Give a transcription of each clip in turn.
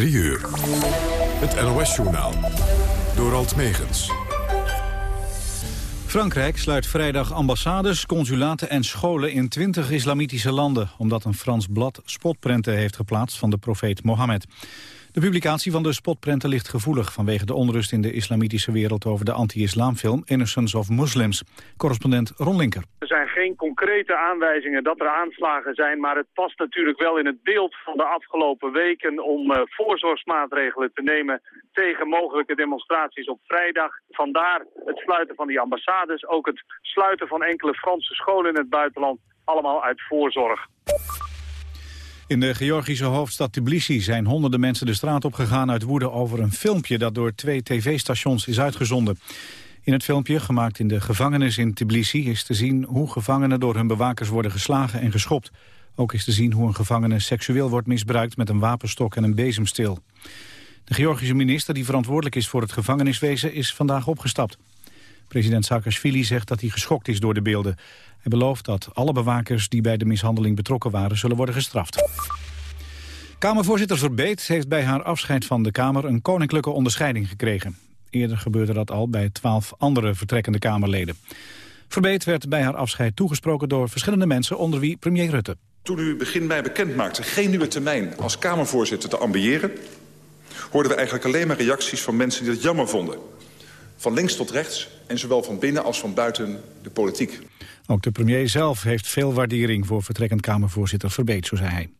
3 uur. Het NOS-journaal. Door Alt Megens. Frankrijk sluit vrijdag ambassades, consulaten en scholen in 20 islamitische landen... omdat een Frans blad spotprenten heeft geplaatst van de profeet Mohammed. De publicatie van de spotprenten ligt gevoelig vanwege de onrust in de islamitische wereld over de anti-islamfilm Innocence of Muslims. Correspondent Ron Linker. Er zijn geen concrete aanwijzingen dat er aanslagen zijn, maar het past natuurlijk wel in het beeld van de afgelopen weken om uh, voorzorgsmaatregelen te nemen tegen mogelijke demonstraties op vrijdag. Vandaar het sluiten van die ambassades, ook het sluiten van enkele Franse scholen in het buitenland, allemaal uit voorzorg. In de Georgische hoofdstad Tbilisi zijn honderden mensen de straat opgegaan uit woede over een filmpje dat door twee tv-stations is uitgezonden. In het filmpje, gemaakt in de gevangenis in Tbilisi, is te zien hoe gevangenen door hun bewakers worden geslagen en geschopt. Ook is te zien hoe een gevangene seksueel wordt misbruikt met een wapenstok en een bezemsteel. De Georgische minister die verantwoordelijk is voor het gevangeniswezen is vandaag opgestapt. President Saakashvili zegt dat hij geschokt is door de beelden. Hij belooft dat alle bewakers die bij de mishandeling betrokken waren zullen worden gestraft. Kamervoorzitter Verbeet heeft bij haar afscheid van de Kamer een koninklijke onderscheiding gekregen. Eerder gebeurde dat al bij twaalf andere vertrekkende Kamerleden. Verbeet werd bij haar afscheid toegesproken door verschillende mensen, onder wie premier Rutte. Toen u begin mei bekend maakte geen nieuwe termijn als Kamervoorzitter te ambiëren... hoorden we eigenlijk alleen maar reacties van mensen die het jammer vonden. Van links tot rechts en zowel van binnen als van buiten de politiek. Ook de premier zelf heeft veel waardering voor vertrekkend Kamervoorzitter Verbeet, zo zei hij.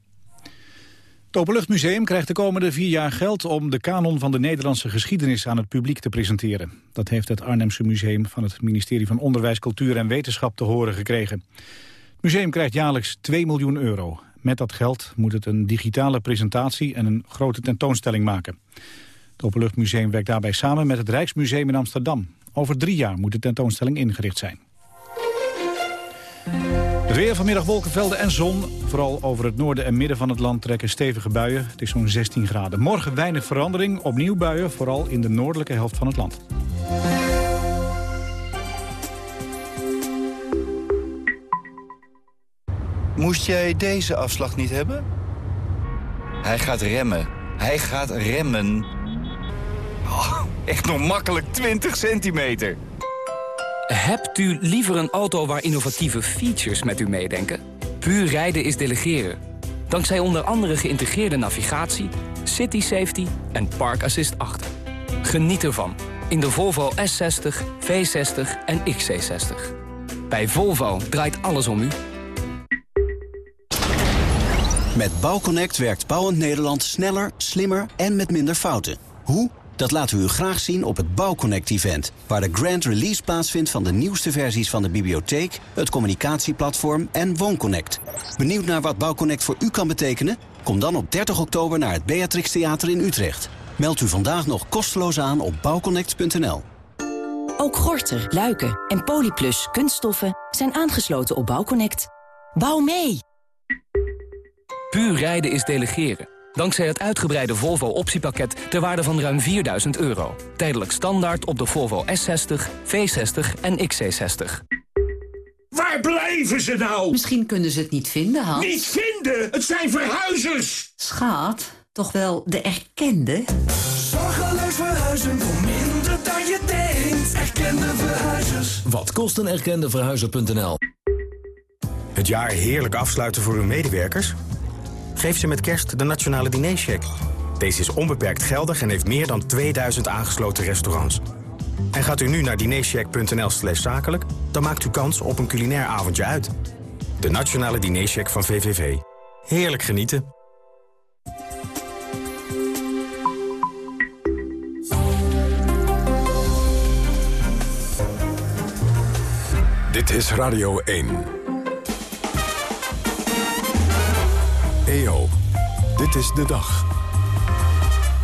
Het Openluchtmuseum krijgt de komende vier jaar geld om de kanon van de Nederlandse geschiedenis aan het publiek te presenteren. Dat heeft het Arnhemse Museum van het ministerie van Onderwijs, Cultuur en Wetenschap te horen gekregen. Het museum krijgt jaarlijks 2 miljoen euro. Met dat geld moet het een digitale presentatie en een grote tentoonstelling maken. Het Openluchtmuseum werkt daarbij samen met het Rijksmuseum in Amsterdam. Over drie jaar moet de tentoonstelling ingericht zijn. Het weer vanmiddag wolkenvelden en zon. Vooral over het noorden en midden van het land trekken stevige buien. Het is zo'n 16 graden. Morgen weinig verandering. Opnieuw buien, vooral in de noordelijke helft van het land. Moest jij deze afslag niet hebben? Hij gaat remmen. Hij gaat remmen. Oh, echt nog makkelijk 20 centimeter. Hebt u liever een auto waar innovatieve features met u meedenken? Puur rijden is delegeren. Dankzij onder andere geïntegreerde navigatie, city safety en park assist 8. Geniet ervan in de Volvo S60, V60 en XC60. Bij Volvo draait alles om u. Met Bouwconnect werkt Bouwend Nederland sneller, slimmer en met minder fouten. Hoe? Dat laten we u graag zien op het Bouwconnect-event... waar de grand release plaatsvindt van de nieuwste versies van de bibliotheek... het communicatieplatform en WoonConnect. Benieuwd naar wat Bouwconnect voor u kan betekenen? Kom dan op 30 oktober naar het Beatrix Theater in Utrecht. Meld u vandaag nog kosteloos aan op bouwconnect.nl. Ook Gorter, Luiken en Polyplus kunststoffen zijn aangesloten op Bouwconnect. Bouw mee! Puur rijden is delegeren. Dankzij het uitgebreide Volvo optiepakket ter waarde van ruim 4000 euro. Tijdelijk standaard op de Volvo S60, V60 en XC60. Waar blijven ze nou? Misschien kunnen ze het niet vinden, Hans. Niet vinden? Het zijn verhuizers! Schaat, toch wel de erkende? Zorgeloos verhuizen voor minder dan je denkt. Erkende verhuizers. Wat kost een erkende verhuizer.nl? Het jaar heerlijk afsluiten voor uw medewerkers? Geef ze met kerst de Nationale Dinercheck. Deze is onbeperkt geldig en heeft meer dan 2000 aangesloten restaurants. En gaat u nu naar dinercheck.nl slash zakelijk... dan maakt u kans op een culinair avondje uit. De Nationale Dinercheck van VVV. Heerlijk genieten. Dit is Radio 1. EO, dit is de dag.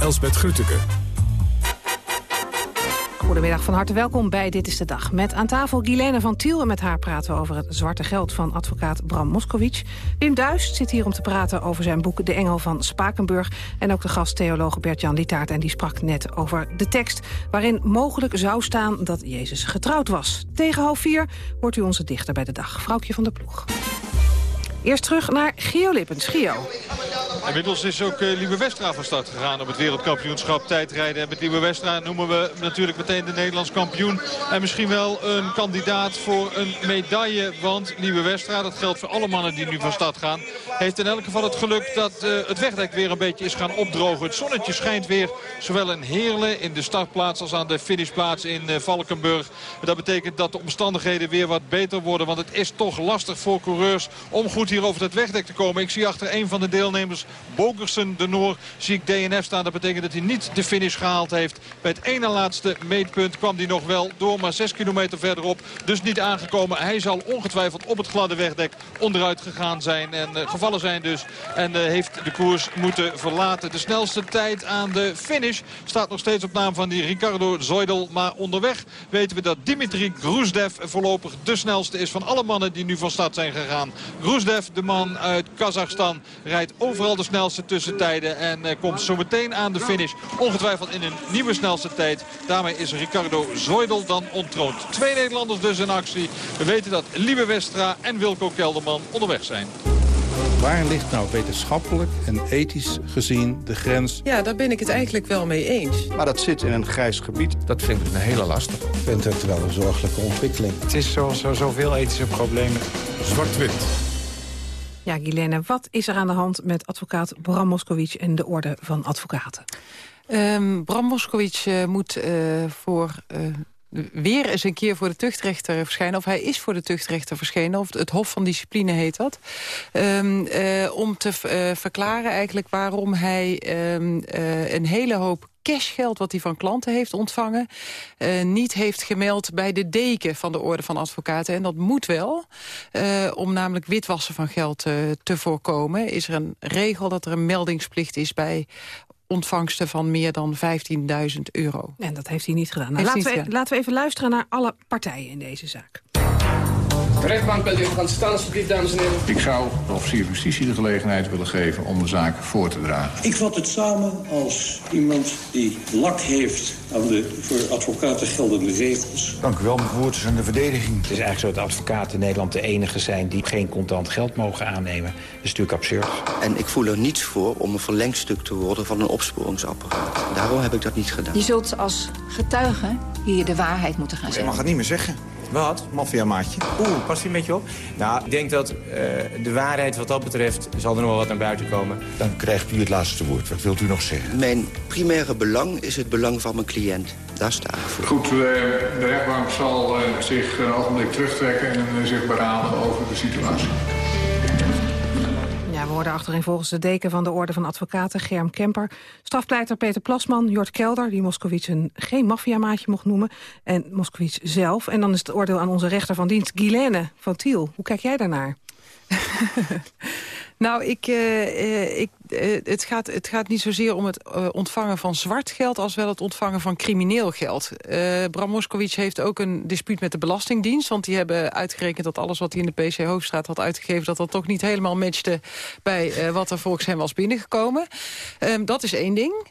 Elsbet Grütke. Goedemiddag, van harte welkom bij Dit is de Dag. Met aan tafel Guilaine van Tiel en met haar praten we over het zwarte geld van advocaat Bram Moskowitz. Wim Duist zit hier om te praten over zijn boek De Engel van Spakenburg. En ook de gasttheoloog Bert-Jan Litaart en die sprak net over de tekst... waarin mogelijk zou staan dat Jezus getrouwd was. Tegen half vier wordt u onze dichter bij de dag, Vrouwtje van de Ploeg. Eerst terug naar Gio Lippens. Gio. Inmiddels is ook uh, Liebe Westra van start gegaan op het wereldkampioenschap tijdrijden. En met Liebe Westra noemen we natuurlijk meteen de Nederlands kampioen. En misschien wel een kandidaat voor een medaille. Want Liebe Westra, dat geldt voor alle mannen die nu van start gaan... heeft in elk geval het geluk dat uh, het wegdek weer een beetje is gaan opdrogen. Het zonnetje schijnt weer zowel in Heerlen in de startplaats als aan de finishplaats in uh, Valkenburg. Dat betekent dat de omstandigheden weer wat beter worden. Want het is toch lastig voor coureurs om goed hier over het wegdek te komen. Ik zie achter een van de deelnemers, Bogersen de Noor, zie ik DNF staan. Dat betekent dat hij niet de finish gehaald heeft. Bij het ene laatste meetpunt kwam hij nog wel door, maar 6 kilometer verderop. Dus niet aangekomen. Hij zal ongetwijfeld op het gladde wegdek onderuit gegaan zijn. En uh, gevallen zijn dus. En uh, heeft de koers moeten verlaten. De snelste tijd aan de finish staat nog steeds op naam van die Ricardo Zoidel. Maar onderweg weten we dat Dimitri Gruzdev voorlopig de snelste is van alle mannen die nu van start zijn gegaan. De man uit Kazachstan, rijdt overal de snelste tussentijden. En uh, komt zo meteen aan de finish. Ongetwijfeld in een nieuwe snelste tijd. Daarmee is Ricardo Zoidel dan ontroond. Twee Nederlanders dus in actie. We weten dat Liebe Westra en Wilco Kelderman onderweg zijn. Waar ligt nou wetenschappelijk en ethisch gezien de grens? Ja, daar ben ik het eigenlijk wel mee eens. Maar dat zit in een grijs gebied. Dat vind ik een hele lastig. Ik vind het wel een zorgelijke ontwikkeling. Het is zoals zo, zoveel ethische problemen. Zwart-wit. Ja, Guilaine, wat is er aan de hand met advocaat Bram Moskowitz en de Orde van Advocaten? Um, Bram Moskowitz uh, moet uh, voor... Uh, weer eens een keer voor de tuchtrechter verschijnen. Of hij is voor de tuchtrechter verschenen. Of het Hof van Discipline heet dat. Um, uh, om te uh, verklaren eigenlijk waarom hij um, uh, een hele hoop cashgeld wat hij van klanten heeft ontvangen... Niet heeft gemeld bij de deken van de Orde van Advocaten. En dat moet wel, om namelijk witwassen van geld te voorkomen. Is er een regel dat er een meldingsplicht is bij ontvangsten van meer dan 15.000 euro. En dat heeft hij niet gedaan. Nou, laten, we, laten we even luisteren naar alle partijen in deze zaak. De rechtbank bent gaan staan, alsjeblieft, dames en heren. Ik zou de officier van justitie de gelegenheid willen geven om de zaak voor te dragen. Ik vat het samen als iemand die lak heeft aan de voor advocaten geldende regels. Dank u wel, mijn woorders aan de verdediging. Het is eigenlijk zo dat advocaten in Nederland de enige zijn die geen contant geld mogen aannemen. Dat is natuurlijk absurd. En ik voel er niets voor om een verlengstuk te worden van een opsporingsapparaat. Daarom heb ik dat niet gedaan. Je zult als getuige hier de waarheid moeten gaan zeggen. Je mag het niet meer zeggen. Wat? Maffiamaatje. Oeh, past hij een beetje op? Nou, ik denk dat uh, de waarheid wat dat betreft... zal er nog wel wat naar buiten komen. Dan krijgt u het laatste woord. Wat wilt u nog zeggen? Mijn primaire belang is het belang van mijn cliënt. Daar sta ik voor. Goed, de, de rechtbank zal uh, zich een ogenblik terugtrekken... en uh, zich beraden over de situatie. Hoorden achterin volgens de deken van de Orde van Advocaten, Germ Kemper. Strafpleiter Peter Plasman, Jort Kelder, die Moskowitz een geen maffiamaatje mocht noemen. En Moskowitz zelf. En dan is het oordeel aan onze rechter van dienst, Guilaine van Tiel. Hoe kijk jij daarnaar? Nou, ik, uh, ik, uh, het, gaat, het gaat niet zozeer om het uh, ontvangen van zwart geld... als wel het ontvangen van crimineel geld. Bram Moskowitz heeft ook een dispuut met de Belastingdienst... want die hebben uitgerekend dat alles wat hij in de PC Hoofdstraat had uitgegeven... dat dat toch niet helemaal matchte bij wat er volgens hem was binnengekomen. Ehm, dat is één ding.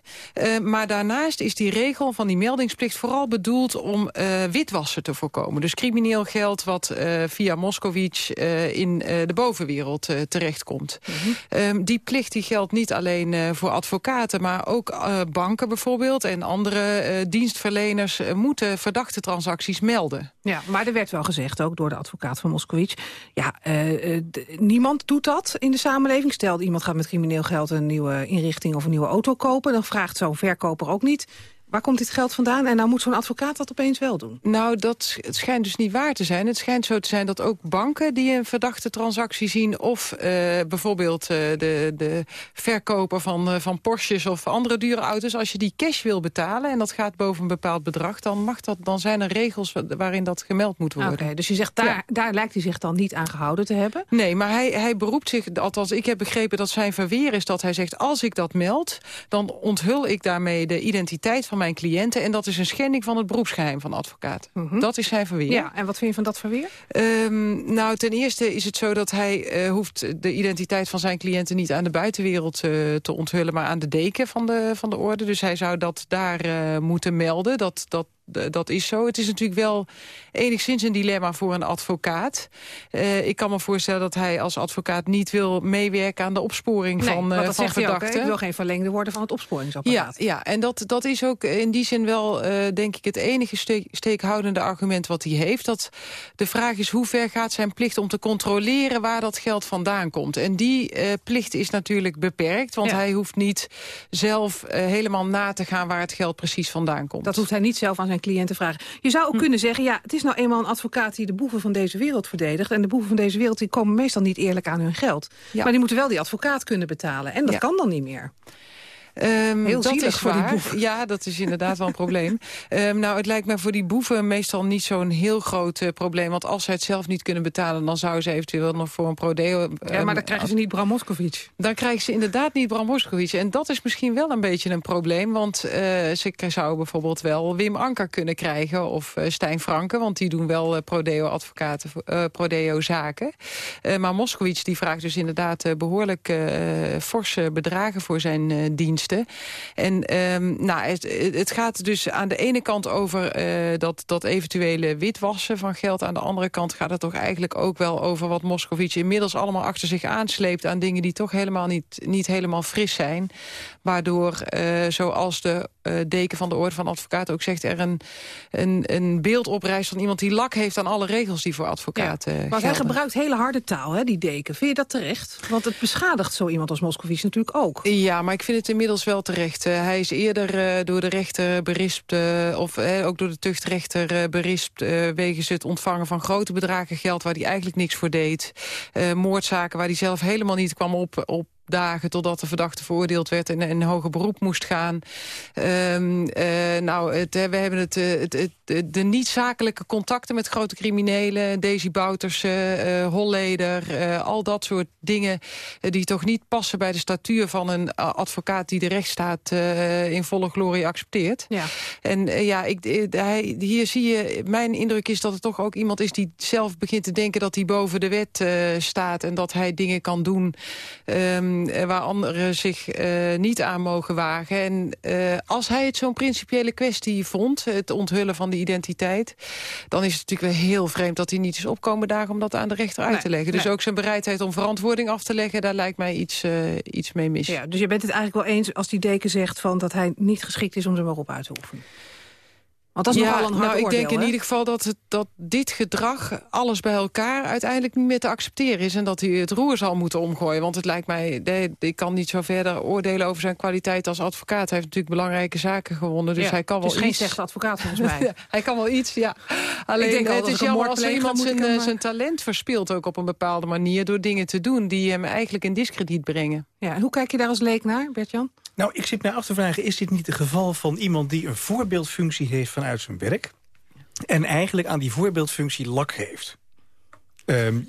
maar daarnaast is die regel van die meldingsplicht vooral bedoeld... om witwassen te voorkomen. Dus crimineel geld wat via Moskowitz in de bovenwereld terechtkomt. Mm -hmm. um, die plicht die geldt niet alleen uh, voor advocaten... maar ook uh, banken bijvoorbeeld en andere uh, dienstverleners... moeten verdachte transacties melden. Ja, maar er werd wel gezegd, ook door de advocaat van Moskowitz... ja, niemand doet dat in de samenleving. Stel, iemand gaat met crimineel geld een nieuwe inrichting of een nieuwe auto kopen... dan vraagt zo'n verkoper ook niet Waar komt dit geld vandaan? En nou moet zo'n advocaat dat opeens wel doen. Nou, dat het schijnt dus niet waar te zijn. Het schijnt zo te zijn dat ook banken die een verdachte transactie zien... of uh, bijvoorbeeld uh, de, de verkoper van, uh, van Porsches of andere dure auto's... als je die cash wil betalen en dat gaat boven een bepaald bedrag... dan, mag dat, dan zijn er regels waarin dat gemeld moet worden. Oké, okay, dus je zegt daar, ja. daar lijkt hij zich dan niet aan gehouden te hebben? Nee, maar hij, hij beroept zich... althans, ik heb begrepen dat zijn verweer is dat hij zegt... als ik dat meld, dan onthul ik daarmee de identiteit van mijn mijn cliënten. En dat is een schending van het beroepsgeheim van advocaat. Mm -hmm. Dat is zijn verweer. Ja, en wat vind je van dat verweer? Um, nou, ten eerste is het zo dat hij uh, hoeft de identiteit van zijn cliënten... niet aan de buitenwereld uh, te onthullen, maar aan de deken van de, van de orde. Dus hij zou dat daar uh, moeten melden. Dat, dat dat is zo. Het is natuurlijk wel enigszins een dilemma voor een advocaat. Uh, ik kan me voorstellen dat hij als advocaat niet wil meewerken aan de opsporing nee, van, uh, dat van zegt hij ook, verdachten. Ik wil geen verlengde worden van het Ja, opsporingsapparaat. ja, en dat, dat is ook in die zin wel, uh, denk ik, het enige steek, steekhoudende argument wat hij heeft. Dat de vraag is hoe ver gaat zijn plicht om te controleren waar dat geld vandaan komt. En die plicht is natuurlijk beperkt, want Ja. hij hoeft niet zelf helemaal na te gaan waar het geld precies vandaan komt. Dat hoeft hij niet zelf aan zijn cliënten vragen. Je zou ook Hm. kunnen zeggen, ja, het is nou eenmaal een advocaat die de boeven van deze wereld verdedigt. En de boeven van deze wereld die komen meestal niet eerlijk aan hun geld. Ja. Maar die moeten wel die advocaat kunnen betalen. En dat Ja. kan dan niet meer. Um, Heel dat is voor die waar. boeven. Ja, dat is inderdaad wel een probleem. Um, nou, het lijkt me voor die boeven meestal niet zo'n heel groot uh, probleem. Want als zij het zelf niet kunnen betalen... dan zouden ze eventueel nog voor een prodeo... Ja, maar dan krijgen ze niet Bram Moskovic. Dan krijgen ze inderdaad niet Bram Moskovic. En dat is misschien wel een beetje een probleem. Want uh, ze zouden bijvoorbeeld wel Wim Anker kunnen krijgen... of uh, Stijn Franke, want die doen wel prodeo-advocaten, prodeo-zaken. Maar Moskowitz die vraagt dus inderdaad behoorlijk forse bedragen voor zijn uh, En um, nou, het, gaat dus aan de ene kant over uh, dat, dat eventuele witwassen van geld. Aan de andere kant gaat het toch eigenlijk ook wel over wat Moskowitz inmiddels allemaal achter zich aansleept aan dingen die toch helemaal niet, niet helemaal fris zijn. Waardoor, uh, zoals de deken van de Orde van Advocaten ook zegt... er een, een, een beeld oprijst van iemand die lak heeft aan alle regels die voor advocaten ja, Maar hij gebruikt hele harde taal, hè, die deken. Vind je dat terecht? Want het beschadigt zo iemand als Moscovici natuurlijk ook. Ja, maar ik vind het inmiddels wel terecht. Uh, hij is eerder door de rechter berispt, of ook door de tuchtrechter berispt... wegens het ontvangen van grote bedragen geld waar hij eigenlijk niks voor deed. moordzaken waar hij zelf helemaal niet kwam op... op dagen totdat de verdachte veroordeeld werd en in hoger beroep moest gaan. Um, uh, nou, het, we hebben het, het, het, de niet-zakelijke contacten met grote criminelen... Daisy Bouterse, uh, Holleder, uh, al dat soort dingen... die toch niet passen bij de statuur van een advocaat... die de rechtsstaat in volle glorie accepteert. Ja. En ja, ik, hij, hier zie je... Mijn indruk is dat het toch ook iemand is die zelf begint te denken... dat hij boven de wet staat en dat hij dingen kan doen... Um, waar anderen zich uh, niet aan mogen wagen. En uh, als hij het zo'n principiële kwestie vond, het onthullen van de identiteit... dan is het natuurlijk wel heel vreemd dat hij niet is opkomen dagen... om dat aan de rechter uit nee, te leggen. Dus nee. ook zijn bereidheid om verantwoording af te leggen... daar lijkt mij iets, uh, iets mee mis. Ja, dus je bent het eigenlijk wel eens als die deken zegt... Van dat hij niet geschikt is om zijn beroep uit te oefenen? Want dat is ja, nogal een hard nou, ik oordeel, denk in ieder geval dat, het, dat dit gedrag, alles bij elkaar... uiteindelijk niet meer te accepteren is. En dat hij het roer zal moeten omgooien. Want het lijkt mij, nee, ik kan niet zo verder oordelen over zijn kwaliteit als advocaat. Hij heeft natuurlijk belangrijke zaken gewonnen. Dus Ja, hij kan het wel is geen iets... slechte advocaat volgens mij. hij kan wel iets, ja. Alleen het is jammer als iemand zijn, hem, eh, zijn talent verspeelt... ook op een bepaalde manier door dingen te doen... die hem eigenlijk in discrediet brengen. Ja, en hoe kijk je daar als leek naar, Bert-Jan? Nou, ik zit mij af te vragen, is dit niet het geval van iemand die een voorbeeldfunctie heeft vanuit zijn werk... en eigenlijk aan die voorbeeldfunctie lak heeft? Um,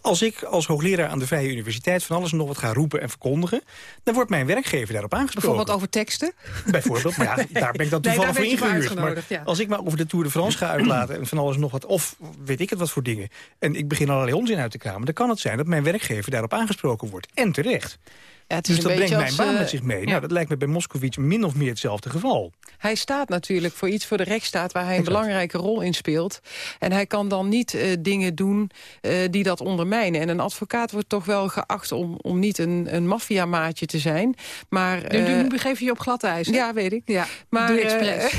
als ik als hoogleraar aan de Vrije Universiteit van alles en nog wat ga roepen en verkondigen... dan wordt mijn werkgever daarop aangesproken. Bijvoorbeeld over teksten? Bijvoorbeeld, maar ja, daar ben ik dan Nee, toevallig daar voor ingehuurd. Maar ja. als ik maar over de Tour de France ga uitlaten en van alles en nog wat... of weet ik het wat voor dingen, en ik begin allerlei onzin uit te kramen... dan kan het zijn dat mijn werkgever daarop aangesproken wordt. En terecht. Ja, het is dus een dat brengt beetje mijn baan uh, met zich mee. ja. Nou, dat lijkt me bij Moskowitz min of meer hetzelfde geval. Hij staat natuurlijk voor iets voor de rechtsstaat... waar hij een belangrijke rol in speelt. En hij kan dan niet uh, dingen doen uh, die dat ondermijnen. En een advocaat wordt toch wel geacht om, om niet een, een maffiamaatje te zijn. Maar, nu, nu begeef je je op glad ijs. hè? Ja, weet ik. Ja, maar, doe expres.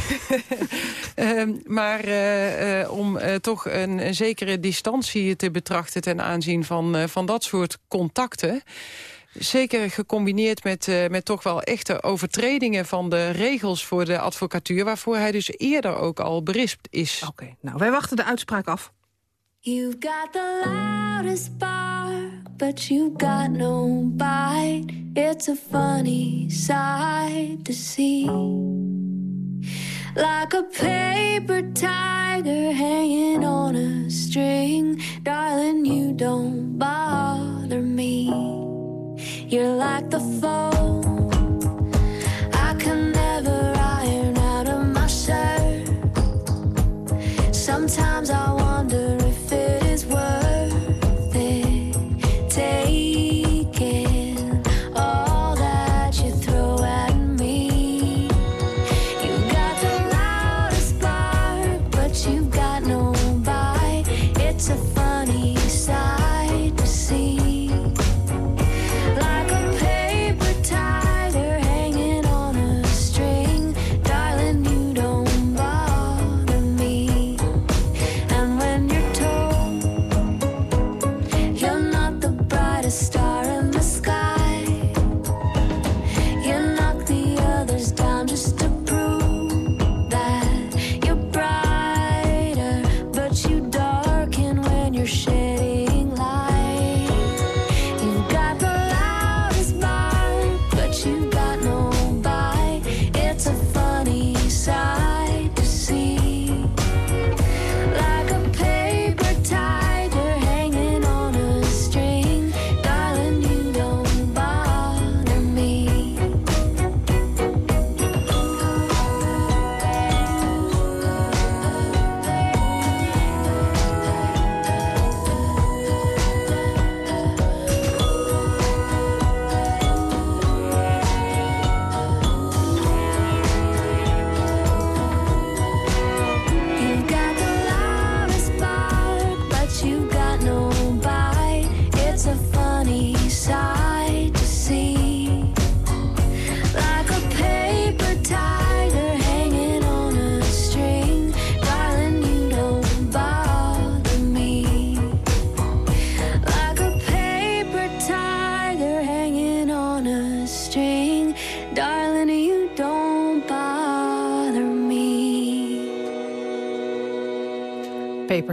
uh, maar uh, om toch een, een, zekere distantie te betrachten... ten aanzien van, van dat soort contacten... Zeker gecombineerd met, uh, met toch wel echte overtredingen van de regels voor de advocatuur... waarvoor hij dus eerder ook al berispt is. Oké, okay, nou, wij wachten de uitspraak af. You've got the loudest bar, but you got no bite. It's a funny sight to see. Like a paper tiger hanging on a string. Darling, you don't bother me. You're like the foam I can never iron out of my shirt. Sometimes I wonder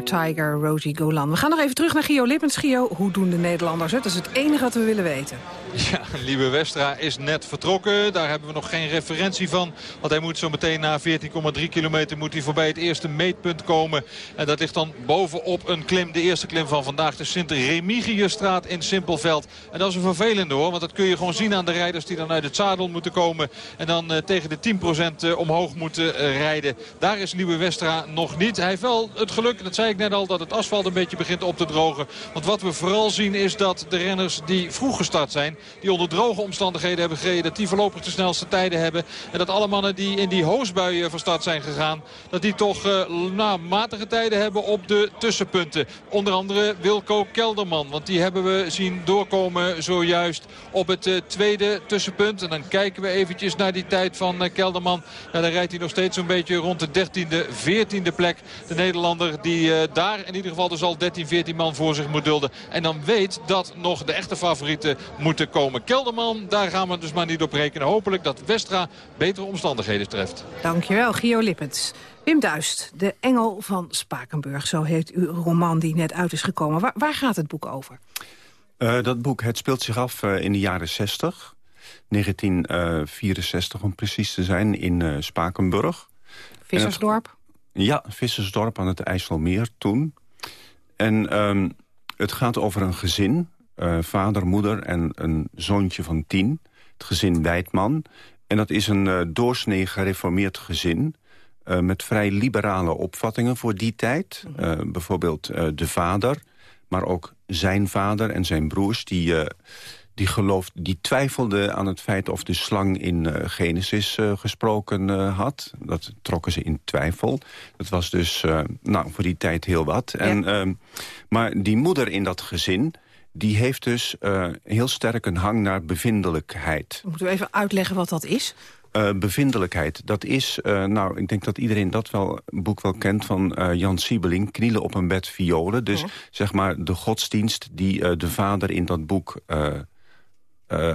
Tiger, Rosie Golan. We gaan nog even terug naar Gio Lippens. Gio, hoe doen de Nederlanders het? Dat is het enige wat we willen weten. Liebe Westra is net vertrokken. Daar hebben we nog geen referentie van. Want hij moet zo meteen na 14,3 kilometer moet hij voorbij het eerste meetpunt komen. En dat ligt dan bovenop een klim. De eerste klim van vandaag. De Sint-Remigiusstraat in Simpelveld. En dat is een vervelende hoor. Want dat kun je gewoon zien aan de rijders die dan uit het zadel moeten komen. En dan uh, tegen de 10% uh, omhoog moeten uh, rijden. Daar is Liebe Westra nog niet. Hij heeft wel het geluk, dat zei ik net al, dat het asfalt een beetje begint op te drogen. Want wat we vooral zien is dat de renners die vroeg gestart zijn die onder droge omstandigheden hebben gereden. Dat die voorlopig de snelste tijden hebben. En dat alle mannen die in die hoosbuien van start zijn gegaan. Dat die toch uh, nou, matige tijden hebben op de tussenpunten. Onder andere Wilco Kelderman. Want die hebben we zien doorkomen zojuist op het uh, tweede tussenpunt. En dan kijken we eventjes naar die tijd van uh, Kelderman. Ja, dan rijdt hij nog steeds zo'n beetje rond de 13e, 14e plek. De Nederlander die daar in ieder geval dus al 13, 14 man voor zich moet dulden. En dan weet dat nog de echte favorieten moeten komen. Kelderman, daar gaan we dus maar niet op rekenen. Hopelijk dat Westra betere omstandigheden treft. Dankjewel, Gio Lippens. Wim Duist, de engel van Spakenburg. Zo heet uw roman die net uit is gekomen. Waar, waar gaat het boek over? Uh, dat boek het speelt zich af uh, in de jaren 60. 1964 om precies te zijn, in uh, Spakenburg. Vissersdorp? Het, ja, Vissersdorp aan het IJsselmeer toen. En um, het gaat over een gezin uh, vader, moeder en een zoontje van tien. Het gezin Wijtman. En dat is een uh, doorsnee gereformeerd gezin... Uh, met vrij liberale opvattingen voor die tijd. bijvoorbeeld de vader, maar ook zijn vader en zijn broers... die, die, gelooft, die twijfelden aan het feit of de slang in Genesis gesproken had. Dat trokken ze in twijfel. Dat was dus nou, voor die tijd heel wat. Ja. En, ehm, maar die moeder in dat gezin die heeft dus uh, heel sterk een hang naar bevindelijkheid. Moeten we even uitleggen wat dat is? Uh, bevindelijkheid, dat is, uh, nou, ik denk dat iedereen dat wel, boek wel kent van Jan Siebeling, Knielen op een bed violen. Dus zeg maar de godsdienst die de vader in dat boek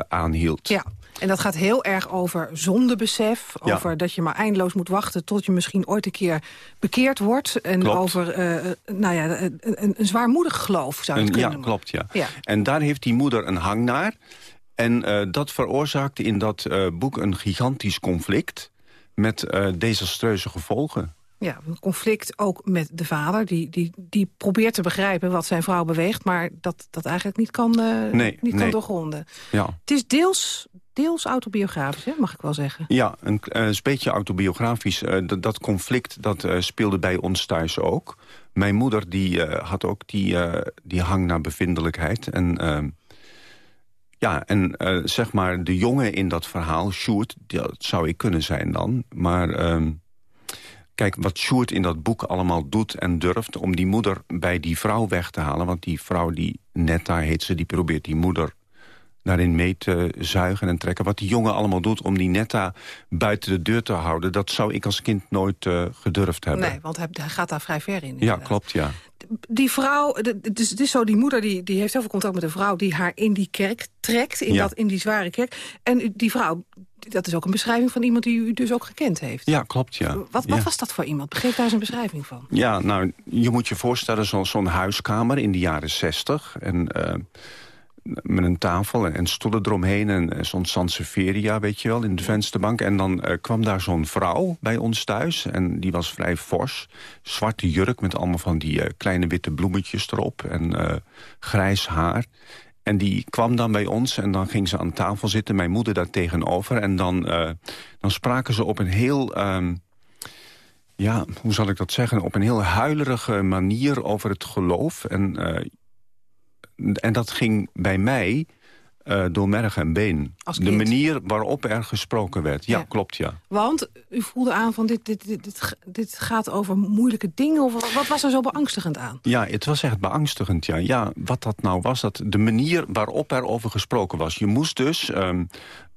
aanhield. Ja, en dat gaat heel erg over zondebesef. Ja. Over dat je maar eindeloos moet wachten tot je misschien ooit een keer bekeerd wordt. En klopt. over uh, nou ja, een, een, zwaarmoedig geloof zou je het een, kunnen Ja, klopt, ja. ja. En daar heeft die moeder een hang naar. En uh, dat veroorzaakte in dat uh, boek een gigantisch conflict... met desastreuze gevolgen. Ja, een conflict ook met de vader. Die, die, die probeert te begrijpen wat zijn vrouw beweegt... maar dat, dat eigenlijk niet kan, uh, nee, niet nee. kan doorgronden. Ja. Het is deels, deels autobiografisch, hè, mag ik wel zeggen. Ja, een, een beetje autobiografisch. Uh, dat conflict dat, uh, speelde bij ons thuis ook. Mijn moeder die, had ook die, die hang naar bevindelijkheid. En... ehm, ja, en zeg maar de jongen in dat verhaal, Sjoerd, dat zou ik kunnen zijn dan. Maar uh, kijk, wat Sjoerd in dat boek allemaal doet en durft... om die moeder bij die vrouw weg te halen. Want die vrouw, die Netta heet ze, die probeert die moeder daarin mee te zuigen en trekken. Wat die jongen allemaal doet om die Netta buiten de deur te houden... dat zou ik als kind nooit uh, gedurfd hebben. Nee, want hij, hij gaat daar vrij ver in. Ja, klopt, ja. Die vrouw, het is, het is zo, die moeder die, die heeft heel veel contact met een vrouw... die haar in die kerk trekt, in, Ja. dat, in die zware kerk. En die vrouw, dat is ook een beschrijving van iemand die u dus ook gekend heeft. Ja, klopt, ja. Wat, wat ja. was dat voor iemand? Geef daar eens een beschrijving van. Ja, nou, je moet je voorstellen zo'n zo'n huiskamer in de jaren zestig. En eh, met een tafel en, en stoelen eromheen en zo'n Sansevieria, weet je wel, in de vensterbank. En dan eh, kwam daar zo'n vrouw bij ons thuis en die was vrij fors. Zwarte jurk met allemaal van die eh, kleine witte bloemetjes erop en eh, grijs haar. En die kwam dan bij ons en dan ging ze aan tafel zitten, mijn moeder daar tegenover. En dan, dan spraken ze op een heel... ehm, ja, hoe zal ik dat zeggen? Op een heel huilerige manier over het geloof. En, en dat ging bij mij eh, door merg en been. De manier waarop er gesproken werd. Ja, Ja. klopt, ja. Want u voelde aan van dit, dit, dit, dit, dit gaat over moeilijke dingen. Of wat was er zo beangstigend aan? Ja, het was echt beangstigend, ja. Ja, wat dat nou was, dat de manier waarop er over gesproken was. Je moest dus... ehm,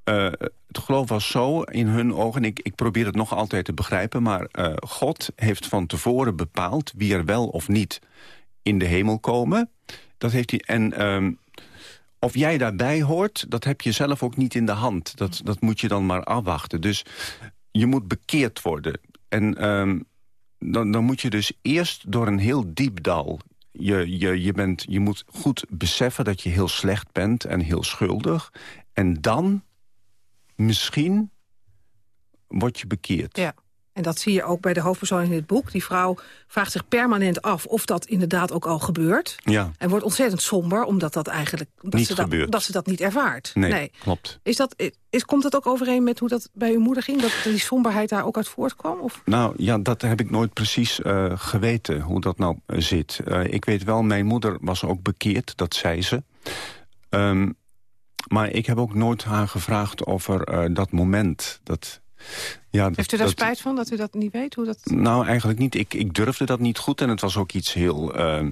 eh, het geloof was zo in hun ogen, ik, ik probeer het nog altijd te begrijpen... maar eh, God heeft van tevoren bepaald wie er wel of niet in de hemel komen. Dat heeft hij, en ehm, of jij daarbij hoort, dat heb je zelf ook niet in de hand. Dat, dat moet je dan maar afwachten. Dus je moet bekeerd worden. En ehm, dan, dan moet je dus eerst door een heel diep dal. Je, je, je, bent, je moet goed beseffen dat je heel slecht bent en heel schuldig. En dan, misschien, word je bekeerd. Ja. En dat zie je ook bij de hoofdpersoon in dit boek. Die vrouw vraagt zich permanent af of dat inderdaad ook al gebeurt. Ja. En wordt ontzettend somber, omdat dat eigenlijk dat Niet ze dat, gebeurt. dat ze dat niet ervaart. Nee, klopt. Is dat, is, komt dat ook overeen met hoe dat bij uw moeder ging? Dat die somberheid daar ook uit voortkwam? Of? Nou ja, dat heb ik nooit precies eh, geweten, hoe dat nou eh, zit. Eh, ik weet wel, mijn moeder was ook bekeerd, dat zei ze. Ehm, maar ik heb ook nooit haar gevraagd over dat moment. Dat, ja, dat, Heeft u daar dat- spijt van, dat u dat niet weet? Hoe dat... Nou, eigenlijk niet. Ik, ik durfde dat niet goed en het was ook iets heel... ehm,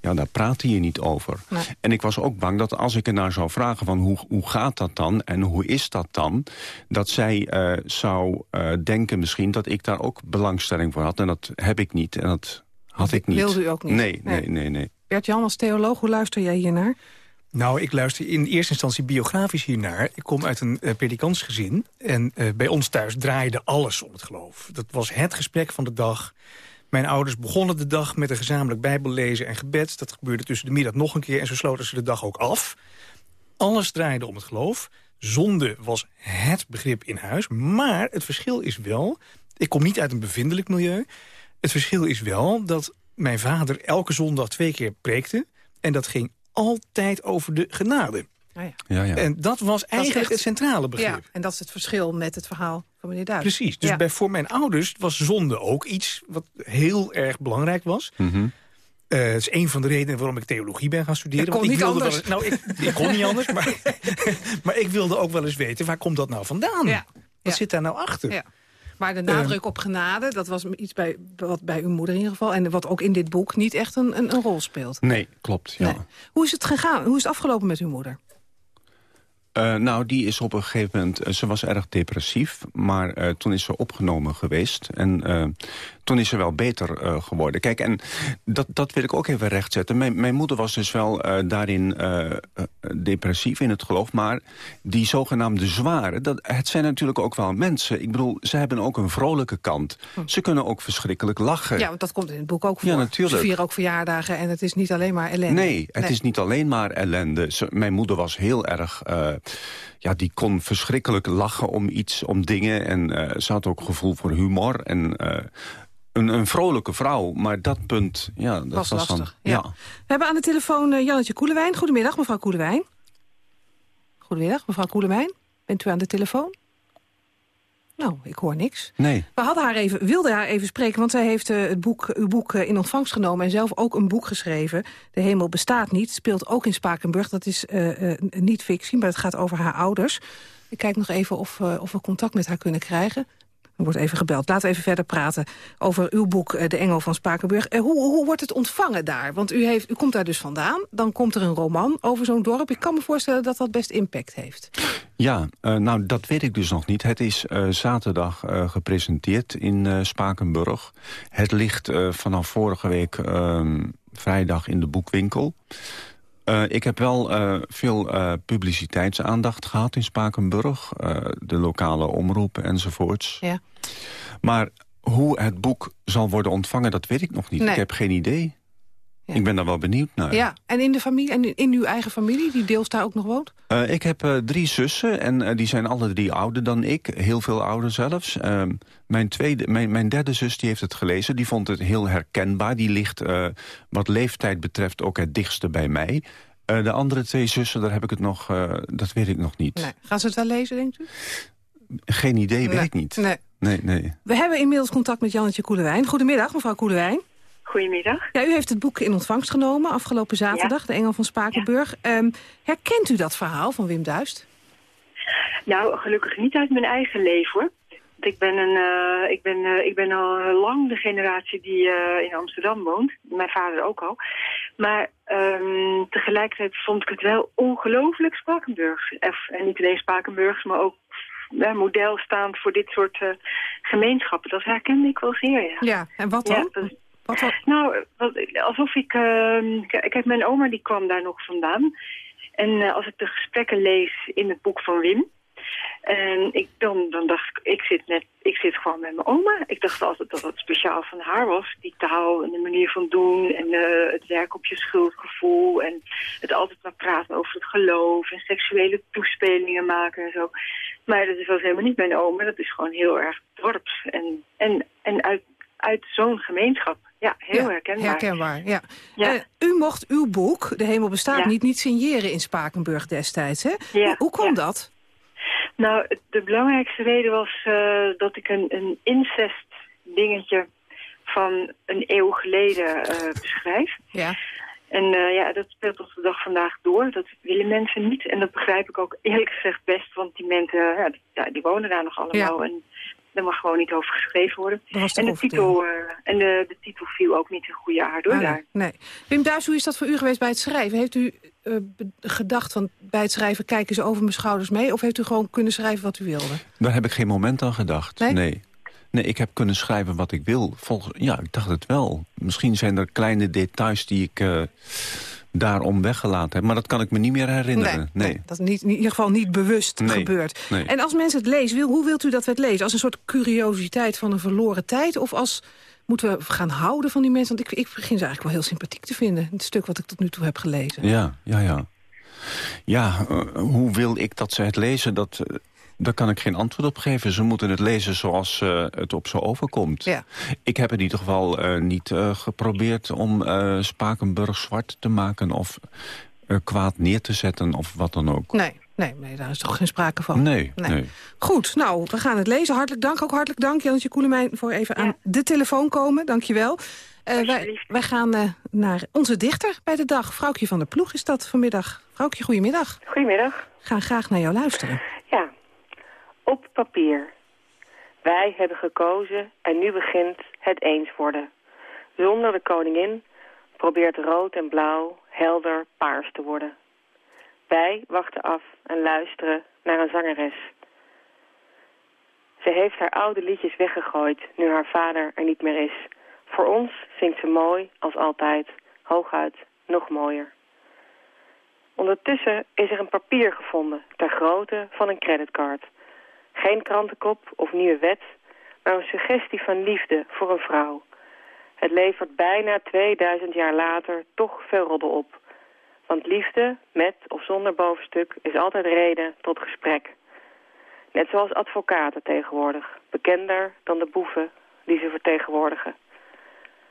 ja, daar praatte je niet over. Nee. En ik was ook bang dat als ik er naar zou vragen van hoe, hoe gaat dat dan en hoe is dat dan... dat zij eh, zou eh, denken misschien dat ik daar ook belangstelling voor had. En dat heb ik niet en dat had ik niet. wilde u ook niet? Nee, Nee. nee, nee. nee. Bert-Jan, als theoloog, hoe luister jij hiernaar? Nou, ik luister in eerste instantie biografisch hiernaar. Ik kom uit een uh, predikantsgezin. En eh, bij ons thuis draaide alles om het geloof. Dat was het gesprek van de dag. Mijn ouders begonnen de dag met een gezamenlijk bijbellezen en gebed. Dat gebeurde tussen de middag nog een keer en zo sloten ze de dag ook af. Alles draaide om het geloof. Zonde was het begrip in huis. Maar het verschil is wel... Ik kom niet uit een bevindelijk milieu. Het verschil is wel dat mijn vader elke zondag twee keer preekte. En dat ging altijd over de genade. Nou ja. Ja, ja. En dat was eigenlijk echt- het centrale begrip. Ja, en dat is het verschil met het verhaal van meneer Duits. Precies. Dus Ja. bij, voor mijn ouders was zonde ook iets wat heel erg belangrijk was. Mhm. Eh, het is een van de redenen waarom ik theologie ben gaan studeren. Dat kon want ik niet wilde anders. Eens- nou, ik, ik kon niet anders, maar, maar ik wilde ook wel eens weten... waar komt dat nou vandaan? Ja. Wat Ja. zit daar nou achter? Ja. Maar de nadruk op genade, dat was iets bij, wat bij uw moeder in ieder geval... en wat ook in dit boek niet echt een, een, een rol speelt. Nee, klopt. Ja. Nee. Hoe is het gegaan? Hoe is het afgelopen met uw moeder? Eh, nou, die is op een gegeven moment... eh, ze was erg depressief, maar eh, toen is ze opgenomen geweest. En toen is ze wel beter geworden. Kijk, en dat, dat wil ik ook even rechtzetten. Mijn, mijn moeder was dus wel daarin depressief in het geloof. Maar die zogenaamde zware, dat, het zijn natuurlijk ook wel mensen. Ik bedoel, ze hebben ook een vrolijke kant. Ze kunnen ook verschrikkelijk lachen. Ja, want dat komt in het boek ook voor. Ja, natuurlijk. Ze vieren ook verjaardagen en het is niet alleen maar ellende. Nee, het is niet alleen maar ellende. Ze- mijn moeder was heel erg... ja, die kon verschrikkelijk lachen om iets, om dingen. En eh, ze had ook gevoel voor humor. En eh, een, een vrolijke vrouw. Maar dat punt, ja, dat Was was, lastig, dan... ja. We hebben aan de telefoon eh, Jannetje Koelewijn. Goedemiddag, mevrouw Koelewijn. Goedemiddag, mevrouw Koelewijn. Bent u aan de telefoon? Nou, ik hoor niks. Nee. We hadden haar even, wilden haar even spreken, want zij heeft eh, het boek, uw boek eh, in ontvangst genomen... en zelf ook een boek geschreven. De hemel bestaat niet, speelt ook in Spakenburg. Dat is eh, niet fictie, maar het gaat over haar ouders. Ik kijk nog even of, of we contact met haar kunnen krijgen. Er wordt even gebeld. Laten we even verder praten over uw boek eh, De Engel van Spakenburg. Eh, hoe, hoe wordt het ontvangen daar? Want u, heeft, u komt daar dus vandaan. Dan komt er een roman over zo'n dorp. Ik kan me voorstellen dat dat best impact heeft. Ja, eh, nou dat weet ik dus nog niet. Het is zaterdag gepresenteerd in Spakenburg. Het ligt vanaf vorige week ehm, vrijdag in de boekwinkel. Eh, ik heb wel eh, veel eh, publiciteitsaandacht gehad in Spakenburg. de lokale omroepen enzovoorts. Ja. Maar hoe het boek zal worden ontvangen, dat weet ik nog niet. Nee. Ik heb geen idee. Ik ben daar wel benieuwd naar. Ja, en in de familie, en in uw eigen familie, die deels daar ook nog woont? Eh, ik heb eh, drie zussen en eh, die zijn alle drie ouder dan ik. Heel veel ouder zelfs. Ehm, mijn, tweede, mijn, mijn derde zus die heeft het gelezen. Die vond het heel herkenbaar. Die ligt wat leeftijd betreft ook het dichtste bij mij. De andere twee zussen, daar heb ik het nog, dat weet ik nog niet. Nee. Gaan ze het wel lezen, denkt u? Geen idee, weet ik niet. Nee. Nee, nee. We hebben inmiddels contact met Jannetje Koelewijn. Goedemiddag, mevrouw Koelewijn. Goedemiddag. Ja, u heeft het boek in ontvangst genomen afgelopen zaterdag, De Engel van Spakenburg. Ehm, herkent u dat verhaal van Wim Duist? Nou, gelukkig niet uit mijn eigen leven hoor. Want Ik ben, een, eh, ik, ben, eh, ik ben al lang de generatie die eh, in Amsterdam woont. Mijn vader ook al. Maar ehm, tegelijkertijd vond ik het wel ongelooflijk Spakenburgs. En niet alleen Spakenburgs, maar ook model staand voor dit soort gemeenschappen. Dat herkende ik wel zeer, ja. Ja, en wat dan? Ja, Nou, alsof ik... ehm, k- kijk, mijn oma die kwam daar nog vandaan. En eh, als ik de gesprekken lees in het boek van Wim... En ik, dan, dan dacht ik, ik zit, net, ik zit gewoon met mijn oma. Ik dacht altijd dat het speciaal van haar was. Die taal en de manier van doen en eh, het werk op je schuldgevoel. En het altijd maar praten over het geloof en seksuele toespelingen maken en zo. Maar dat is wel helemaal niet mijn oom. Dat is gewoon heel erg dorps. En, en, en uit, uit zo'n gemeenschap. Ja, heel herkenbaar. Herkenbaar, ja. ja. Uh, u mocht uw boek, De Hemel Bestaat Niet, niet signeren in Spakenburg destijds, hè? Ja. Hoe, hoe kwam dat? Nou, de belangrijkste reden was uh, dat ik een, een incest dingetje van een eeuw geleden uh, beschrijf. Ja. En uh, ja, dat speelt tot de dag vandaag door. Dat willen mensen niet. En dat begrijp ik ook eerlijk gezegd best. Want die mensen, ja, die, die wonen daar nog allemaal. Ja. En er mag gewoon niet over geschreven worden. En, de titel, uh, en de, de titel viel ook niet in goede aard door ah, daar. Nee. Wim Duis, hoe is dat voor u geweest bij het schrijven? Heeft u uh, gedacht van bij het schrijven kijken ze over mijn schouders mee? Of heeft u gewoon kunnen schrijven wat u wilde? Daar heb ik geen moment aan gedacht. Nee? nee. Nee, ik heb kunnen schrijven wat ik wil. Volgens, ja, ik dacht het wel. Misschien zijn er kleine details die ik uh, daarom weggelaten heb. Maar dat kan ik me niet meer herinneren. Nee, nee. nee dat is niet, in ieder geval niet bewust nee, gebeurd. Nee. En als mensen het lezen, hoe wilt u dat we het lezen? Als een soort curiositeit van een verloren tijd? Of als moeten we gaan houden van die mensen? Want ik, ik begin ze eigenlijk wel heel sympathiek te vinden. Het stuk wat ik tot nu toe heb gelezen. Ja, ja, ja. Ja, uh, hoe wil ik dat ze het lezen? Dat... Uh, daar kan ik geen antwoord op geven. Ze moeten het lezen zoals uh, het op ze overkomt. Ja. Ik heb in ieder geval uh, niet uh, geprobeerd om Spakenburg zwart te maken... of kwaad neer te zetten of wat dan ook. Nee, nee, nee daar is toch geen sprake van. Nee, nee. nee. Goed, nou, we gaan het lezen. Hartelijk dank, ook hartelijk dank Jannetje Koelemijn... voor even ja. aan de telefoon komen. Dank je wel. wij, wij gaan naar onze dichter bij de dag. Vrouwtje van der Ploeg is dat vanmiddag. Vrouwtje, goedemiddag. Goedemiddag. Gaan graag naar jou luisteren. Op papier. Wij hebben gekozen en nu begint het eens worden. Zonder de koningin probeert rood en blauw helder paars te worden. Wij wachten af en luisteren naar een zangeres. Ze heeft haar oude liedjes weggegooid nu haar vader er niet meer is. Voor ons zingt ze mooi als altijd, hooguit nog mooier. Ondertussen is er een papier gevonden ter grootte van een creditcard. Geen krantenkop of nieuwe wet, maar een suggestie van liefde voor een vrouw. Het levert bijna 2000 jaar later toch veel roddel op. Want liefde, met of zonder bovenstuk, is altijd reden tot gesprek. Net zoals advocaten tegenwoordig, bekender dan de boeven die ze vertegenwoordigen.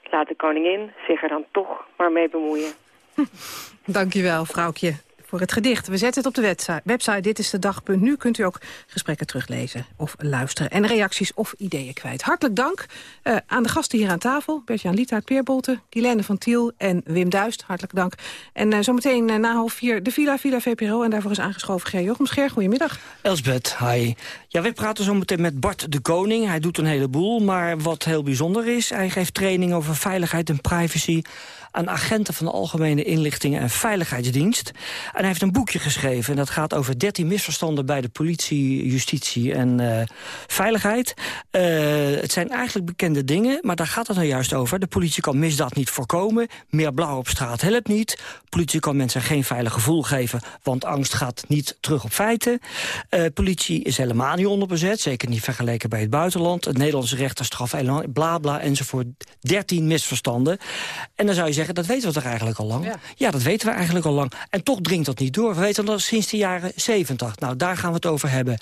Laat de koningin zich er dan toch maar mee bemoeien. Dankjewel, vrouwtje voor het gedicht. We zetten het op de website. Dit is de dag.nu kunt u ook gesprekken teruglezen of luisteren. En reacties of ideeën kwijt. Hartelijk dank uh, aan de gasten hier aan tafel. Bert-Jan Lietaert, Peer Bolten, Guilaine van Tiel en Wim Duist. Hartelijk dank. En uh, zometeen uh, na half vier de Villa, Villa VPRO. En daarvoor is aangeschoven Ger Jochem Scher. Goedemiddag. Elsbeth, hi. Ja, wij praten zo meteen met Bart de Koning. Hij doet een heleboel, maar wat heel bijzonder is... hij geeft training over veiligheid en privacy aan agenten van de Algemene Inlichtingen en Veiligheidsdienst. En hij heeft een boekje geschreven en dat gaat over 13 misverstanden bij de politie, justitie en uh, veiligheid. Uh, het zijn eigenlijk bekende dingen, maar daar gaat het nou juist over. De politie kan misdaad niet voorkomen, meer blauw op straat helpt niet. Politie kan mensen geen veilig gevoel geven, want angst gaat niet terug op feiten. Uh, politie is helemaal niet onderbezet, zeker niet vergeleken bij het buitenland. Het Nederlandse recht is straf, bla bla enzovoort. 13 misverstanden. En dan zou je zeggen, dat weten we toch eigenlijk al lang? Ja. ja. dat weten we eigenlijk al lang. En toch dringt dat niet door. We weten dat sinds de jaren 70. Nou, daar gaan we het over hebben.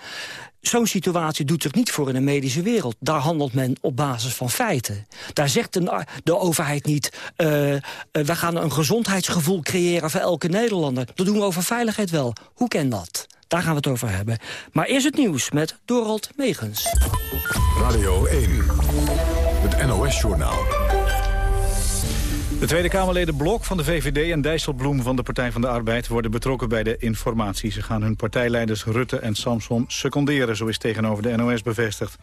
Zo'n situatie doet zich niet voor in de medische wereld. Daar handelt men op basis van feiten. Daar zegt de, de overheid niet... Uh, uh, we gaan een gezondheidsgevoel creëren voor elke Nederlander. Dat doen we over veiligheid wel. Hoe ken dat? Daar gaan we het over hebben. Maar eerst het nieuws met Dorald Megens. Radio 1, het NOS-journaal. De Tweede Kamerleden Blok van de VVD en Dijsselbloem van de Partij van de Arbeid worden betrokken bij de informatie. Ze gaan hun partijleiders Rutte en Samson seconderen, zo is tegenover de NOS bevestigd.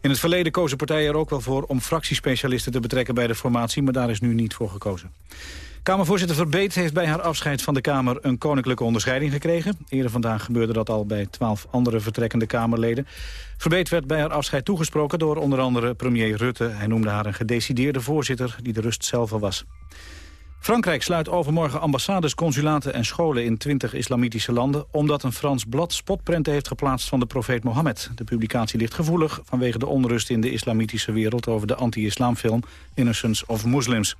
In het verleden kozen partijen er ook wel voor om fractiespecialisten te betrekken bij de formatie, maar daar is nu niet voor gekozen. Kamervoorzitter Verbeet heeft bij haar afscheid van de Kamer een koninklijke onderscheiding gekregen. Eerder vandaag gebeurde dat al bij twaalf andere vertrekkende Kamerleden. Verbeet werd bij haar afscheid toegesproken door onder andere premier Rutte. Hij noemde haar een gedecideerde voorzitter die de rust zelf was. Frankrijk sluit overmorgen ambassades, consulaten en scholen in 20 islamitische landen... omdat een Frans blad spotprenten heeft geplaatst van de profeet Mohammed. De publicatie ligt gevoelig vanwege de onrust in de islamitische wereld... over de anti-islamfilm Innocence of Muslims.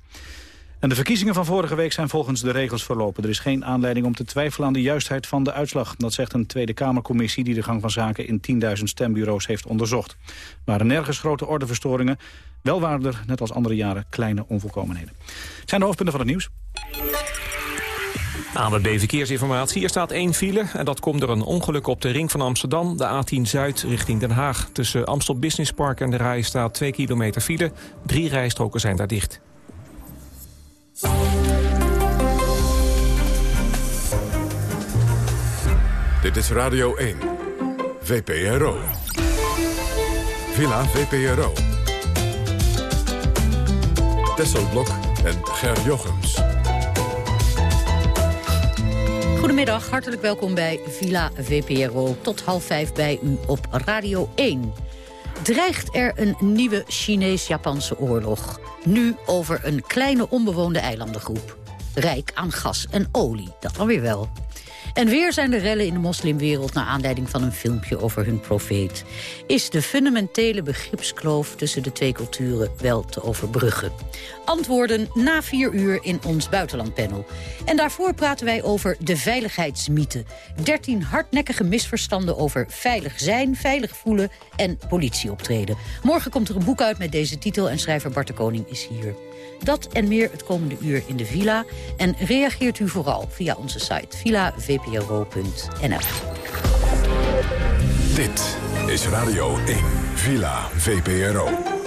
En de verkiezingen van vorige week zijn volgens de regels verlopen. Er is geen aanleiding om te twijfelen aan de juistheid van de uitslag. Dat zegt een Tweede Kamercommissie die de gang van zaken in 10.000 stembureaus heeft onderzocht. Er waren nergens grote ordeverstoringen. Wel waren er, net als andere jaren, kleine onvolkomenheden. Het zijn de hoofdpunten van het nieuws. ANWB Verkeersinformatie. Er staat één file en dat komt door een ongeluk op de ring van Amsterdam. De A10 Zuid richting Den Haag. Tussen Amstel Business Park en de Rij staat 2 kilometer file. Drie rijstroken zijn daar dicht. Dit is Radio 1. VPRO. Villa VPRO. Tesselblok en Ger Jochems. Goedemiddag, hartelijk welkom bij Villa VPRO. Tot half vijf bij u op Radio 1. Dreigt er een nieuwe Chinees-Japanse oorlog? Nu over een kleine onbewoonde eilandengroep. Rijk aan gas en olie, dat alweer wel. En weer zijn de rellen in de moslimwereld... naar aanleiding van een filmpje over hun profeet. Is de fundamentele begripskloof tussen de twee culturen wel te overbruggen? Antwoorden na vier uur in ons buitenlandpanel. En daarvoor praten wij over de veiligheidsmythe. 13 hardnekkige misverstanden over veilig zijn, veilig voelen en politieoptreden. Morgen komt er een boek uit met deze titel en schrijver Bart de Koning is hier. Dat en meer het komende uur in de villa. En reageert u vooral via onze site villavpro.nl. Dit is Radio 1, Villa VPRO.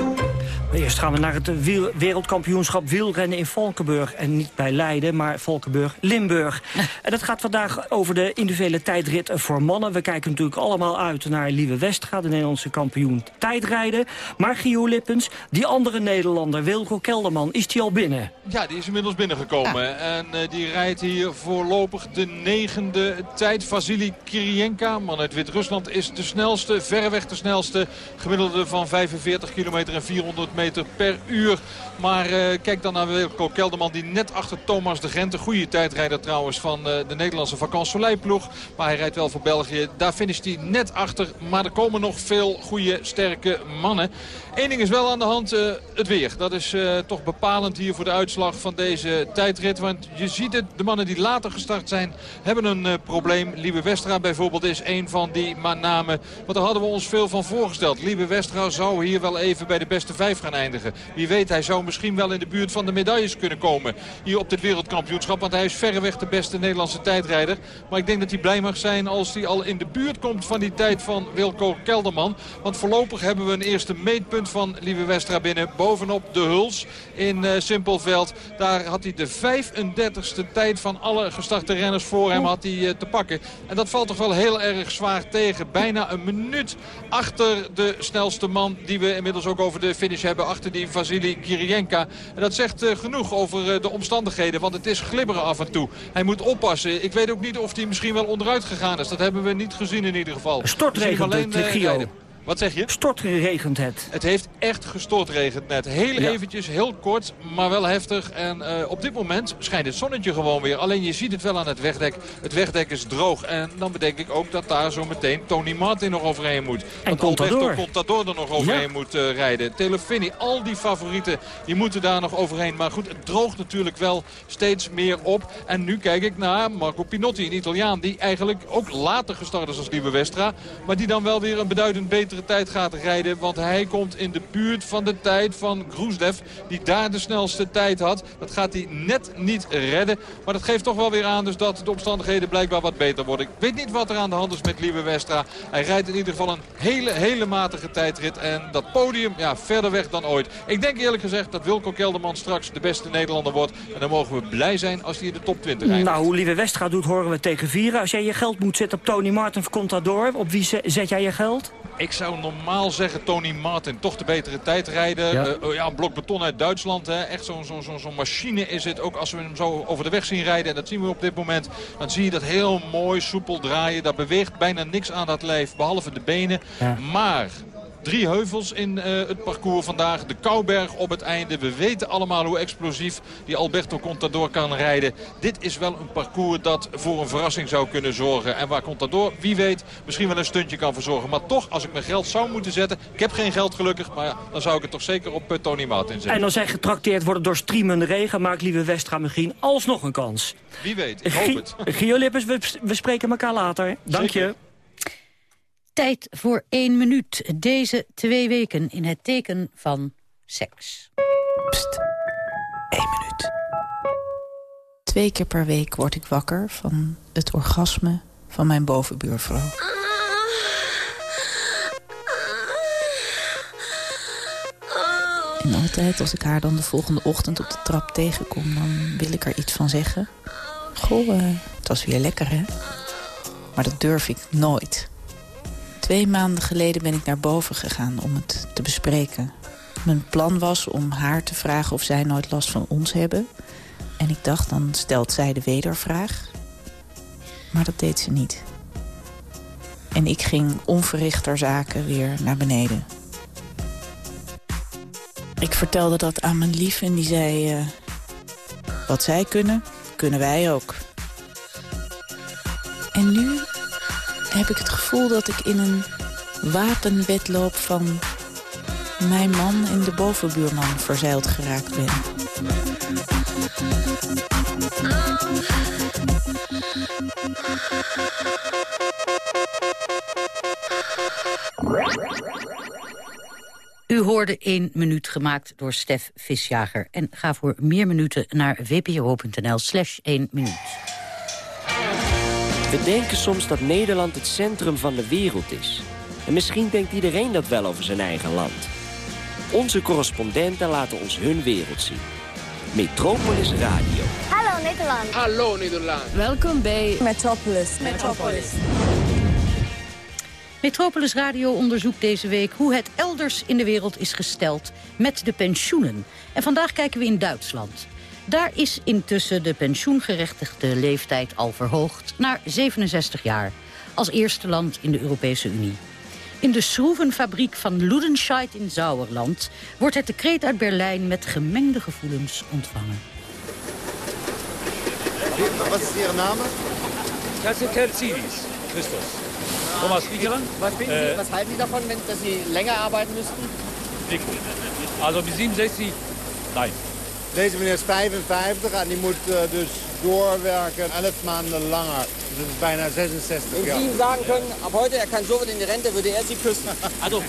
Eerst gaan we naar het wereldkampioenschap wielrennen in Valkenburg. En niet bij Leiden, maar Valkenburg, Limburg. En dat gaat vandaag over de individuele tijdrit voor mannen. We kijken natuurlijk allemaal uit naar Lieve Westra, de Nederlandse kampioen tijdrijden. Maar Gio Lippens, die andere Nederlander, Wilco Kelderman, is die al binnen? Ja, die is inmiddels binnengekomen. En uh, die rijdt hier voorlopig de negende tijd. Vasily Kirienka, man uit Wit-Rusland, is de snelste, verreweg de snelste. Gemiddelde van 45 kilometer en 400 meter per uur. Maar uh, kijk dan naar Wilco Kelderman die net achter Thomas de Gent. Een goede tijdrijder trouwens van uh, de Nederlandse Vakant Soleil ploeg. Maar hij rijdt wel voor België. Daar finisht hij net achter. Maar er komen nog veel goede, sterke mannen. Eén ding is wel aan de hand, uh, het weer. Dat is toch bepalend hier voor de uitslag van deze tijdrit. Want je ziet het, de mannen die later gestart zijn hebben een probleem. Liebe Westra bijvoorbeeld is een van die namen. Want daar hadden we ons veel van voorgesteld. Liebe Westra zou hier wel even bij de beste vijf gaan eindigen. Wie weet, hij zou misschien wel in de buurt van de medailles kunnen komen. Hier op dit wereldkampioenschap. Want hij is verreweg de beste Nederlandse tijdrijder. Maar ik denk dat hij blij mag zijn als hij al in de buurt komt van die tijd van Wilco Kelderman. Want voorlopig hebben we een eerste meetpunt van Lieve Westra binnen. Bovenop de Huls in uh, Simpelveld. Daar had hij de 35ste tijd van alle gestarte renners voor hem had hij, uh, te pakken. En dat valt toch wel heel erg zwaar tegen. Bijna een minuut achter de snelste man die we inmiddels ook over de finish hebben. Achter die Vasily Kirienka. En dat zegt uh, genoeg over de omstandigheden. Want het is glibberen af en toe. Hij moet oppassen. Ik weet ook niet of hij misschien wel onderuit gegaan is. Dat hebben we niet gezien in ieder geval. Stortregent alleen, het. Wat zeg je? Stortregent het. Het heeft echt gestortregend net. Heel ja. eventjes, heel kort, maar wel heftig. En uh, op dit moment schijnt het zonnetje gewoon weer. Alleen je ziet het wel aan het wegdek. Het wegdek is droog. En dan bedenk ik ook dat daar zo meteen Tony Martin nog overheen moet. En Contador. Contador er nog overheen ja. moet uh, rijden. Telefini, al die favorieten, die moeten daar nog overheen. Maar goed, het droogt natuurlijk wel steeds meer op. En nu kijk ik naar Marco Pinotti, een Italiaan. Die eigenlijk ook later gestart is als Lieve Westra. Maar die dan wel weer een beduidend tijd gaat rijden. Want hij komt in de buurt van de tijd van Groesdev. Die daar de snelste tijd had. Dat gaat hij net niet redden. Maar dat geeft toch wel weer aan dus dat de omstandigheden blijkbaar wat beter worden. Ik weet niet wat er aan de hand is met Lieve Westra. Hij rijdt in ieder geval een hele, hele matige tijdrit. En dat podium, ja, verder weg dan ooit. Ik denk eerlijk gezegd dat Wilco Kelderman straks de beste Nederlander wordt. En dan mogen we blij zijn als hij in de top 20 rijdt. Nou, hoe Lieve Westra doet, horen we tegen vieren. Als jij je geld moet zetten op Tony Martin of Contador, op wie zet jij je geld? Ik zou normaal zeggen Tony Martin. Toch de betere tijdrijder. Ja, uh, ja een blok beton uit Duitsland. Hè. Echt zo'n zo, zo, zo machine is het. Ook als we hem zo over de weg zien rijden. En dat zien we op dit moment. Dan zie je dat heel mooi soepel draaien. Daar beweegt bijna niks aan dat lijf. Behalve de benen. Ja. Maar Drie heuvels in het parcours vandaag. De Kouberg op het einde. We weten allemaal hoe explosief die Alberto Contador kan rijden. Dit is wel een parcours dat voor een verrassing zou kunnen zorgen. En waar Contador, wie weet, misschien wel een stuntje kan verzorgen. Maar toch, als ik mijn geld zou moeten zetten... Ik heb geen geld gelukkig, maar dan zou ik het toch zeker op Tony Martin zetten. En als zij getrakteerd worden door streamende regen... maakt Lieve Westra misschien alsnog een kans. Wie weet, ik hoop het. Gio we, we spreken elkaar later. Dank je. Tijd voor één minuut. Deze twee weken in het teken van seks. Pst, één minuut. Twee keer per week word ik wakker van het orgasme van mijn bovenbuurvrouw. En altijd als ik haar dan de volgende ochtend op de trap tegenkom... dan wil ik er iets van zeggen. Goh, uh, het was weer lekker, hè? Maar dat durf ik nooit. Twee maanden geleden ben ik naar boven gegaan om het te bespreken. Mijn plan was om haar te vragen of zij nooit last van ons hebben. En ik dacht, dan stelt zij de wedervraag. Maar dat deed ze niet. En ik ging onverrichter zaken weer naar beneden. Ik vertelde dat aan mijn lief en die zei... Uh, wat zij kunnen, kunnen wij ook. En nu heb ik het gevoel dat ik in een wapenwedloop van mijn man en de bovenbuurman verzeild geraakt ben. U hoorde één minuut gemaakt door Stef Visjager. En ga voor meer minuten naar vpro.nl slash 1 minuut. We denken soms dat Nederland het centrum van de wereld is. En misschien denkt iedereen dat wel over zijn eigen land. Onze correspondenten laten ons hun wereld zien. Metropolis Radio. Hallo Nederland. Hallo Nederland. Welkom bij Metropolis. Metropolis. Metropolis Radio onderzoekt deze week hoe het elders in de wereld is gesteld met de pensioenen. En vandaag kijken we in Duitsland. Daar is intussen de pensioengerechtigde leeftijd al verhoogd naar 67 jaar. Als eerste land in de Europese Unie. In de schroevenfabriek van Ludenscheid in Sauerland... wordt het decreet uit Berlijn met gemengde gevoelens ontvangen. Wat is Ihre naam? Kerzilis, Christus. Thomas Wiegeren. Was, äh, was halten Sie davon, wenn, dass Sie länger arbeiten müssten? Also bis 67, nein. Deze meneer is 55 en die moet uh, dus doorwerken 11 maanden langer. Dus dat is bijna 66 jaar. Ihm sagen können, ab heute er kann sofort in die Rente, würde er Sie küssen. Also,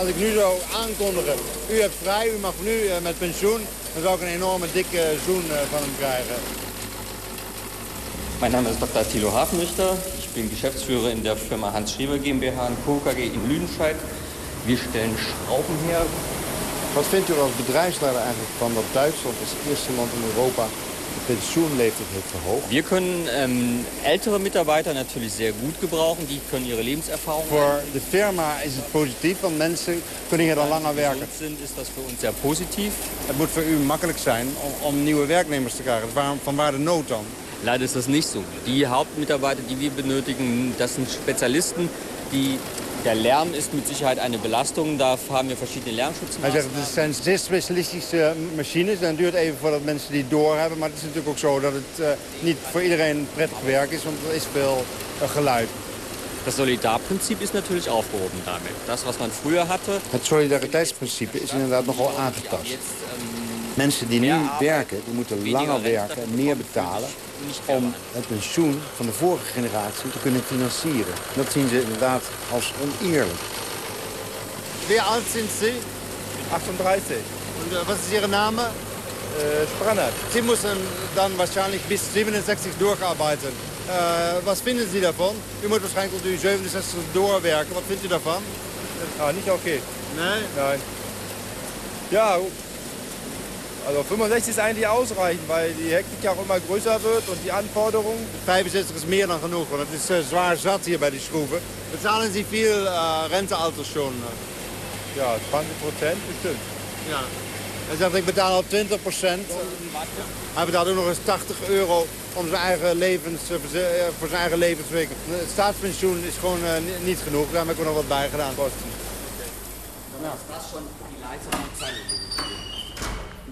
Als ik nu zou aankondigen, u hebt vrij, u mag nu uh, met pensioen, dan zou ik een enorme dikke zoen uh, van hem krijgen. Mein Name ist Dr. Thilo Hafenrichter. Ich bin Geschäftsführer in der Firma Hans Schrieber GmbH in Co. KG in Lüdenscheid. Wir stellen Schrauben her, Wat vindt u als bedrijfsleider eigenlijk van dat Duitsland als eerste land in Europa de pensioenleeftijd heeft verhoogd? Wir können ähm, ältere Mitarbeiter natürlich sehr gut gebrauchen. Die können ihre Lebenserfahrung... Voor de firma is het positief, want mensen kunnen hier dan langer werken. Sind, ist das für uns sehr positief. Het moet voor u makkelijk zijn om, om nieuwe werknemers te krijgen. Waarom, van waar de nood dan? Leider ist das nicht so. Die Hauptmitarbeiter, die wir benötigen, das sind Spezialisten, die der Lärm ist mit Sicherheit eine Belastung. Da haben wir verschiedene Lärmschutzmaßnahmen. Hij zegt, het zijn zeer specialistische machines. En het duurt even voordat mensen die doorhebben. Maar het is natuurlijk ook zo dat het uh, niet voor iedereen prettig werk is. Want er is veel uh, geluid. Das Solidarprinzip ist natürlich aufgehoben damit. Das, was man früher hatte... Het solidariteitsprincipe is inderdaad nogal aangetast. Mensen die nu werken, die moeten langer werken en meer betalen om het pensioen van de vorige generatie te kunnen financieren. Dat zien ze inderdaad als oneerlijk. Wie oud zijn ze? 38. En wat is Ihre naam? Uh, Sprannert. Sie müssen dann wahrscheinlich bis 67 durcharbeiten. Uh, was vinden Sie davon? U moet waarschijnlijk tot u 67 doorwerken. Wat vindt u daarvan? Ah, niet oké. Okay. Nee? Nee. Ja, also 65 ist eigentlich ausreichend, weil die Hektik ja auch immer größer wird und die Anforderungen. 65 is meer dan genoeg, want het is uh, zwaar zat hier bij die schroeven. Betalen Sie veel uh, rentealters schon? Ja, 20 Prozent bestimmt. Ja. Hij zegt, ik betaal al 20 procent. Hij betaalt ook nog eens 80 euro om zijn eigen levens, voor zijn eigen levensverzekering. Het staatspensioen is gewoon niet genoeg, daar heb ik er nog wat bij gedaan.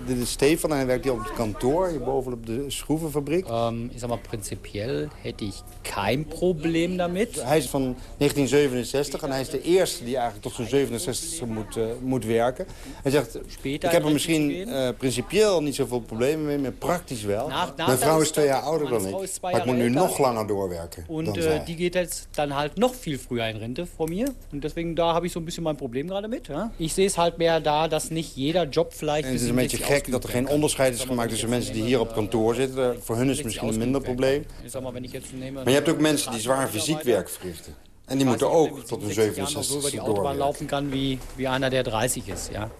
Dit is Stefan en hij werkt hier op het kantoor, hier bovenop de schroevenfabriek. Um, ik zeg maar, principieel hätte ik geen probleem daarmee. Hij is van 1967 en hij is de eerste die eigenlijk tot zijn 67 moet, uh, moet werken. Hij zegt, ik heb er misschien uh, principieel niet zoveel problemen mee, maar praktisch wel. Na, na Mijn vrouw is twee jaar ouder dan ik, maar ik moet nu nog langer doorwerken Und uh, die geht jetzt dann halt noch viel früher in Rente vor mir. Und deswegen, da habe ich so ein bisschen mein Problem gerade mit. Ja? Ich sehe es halt mehr da, dass nicht jeder Job vielleicht... Het is een beetje gek dat er geen onderscheid is gemaakt tussen mensen die hier op kantoor zitten. Voor hun is het misschien een minder probleem. Maar je hebt ook mensen die zwaar fysiek werk verrichten. En die moeten ook tot hun 67 die autobahn laufen kan wie, wie einer der 30 is. Ja.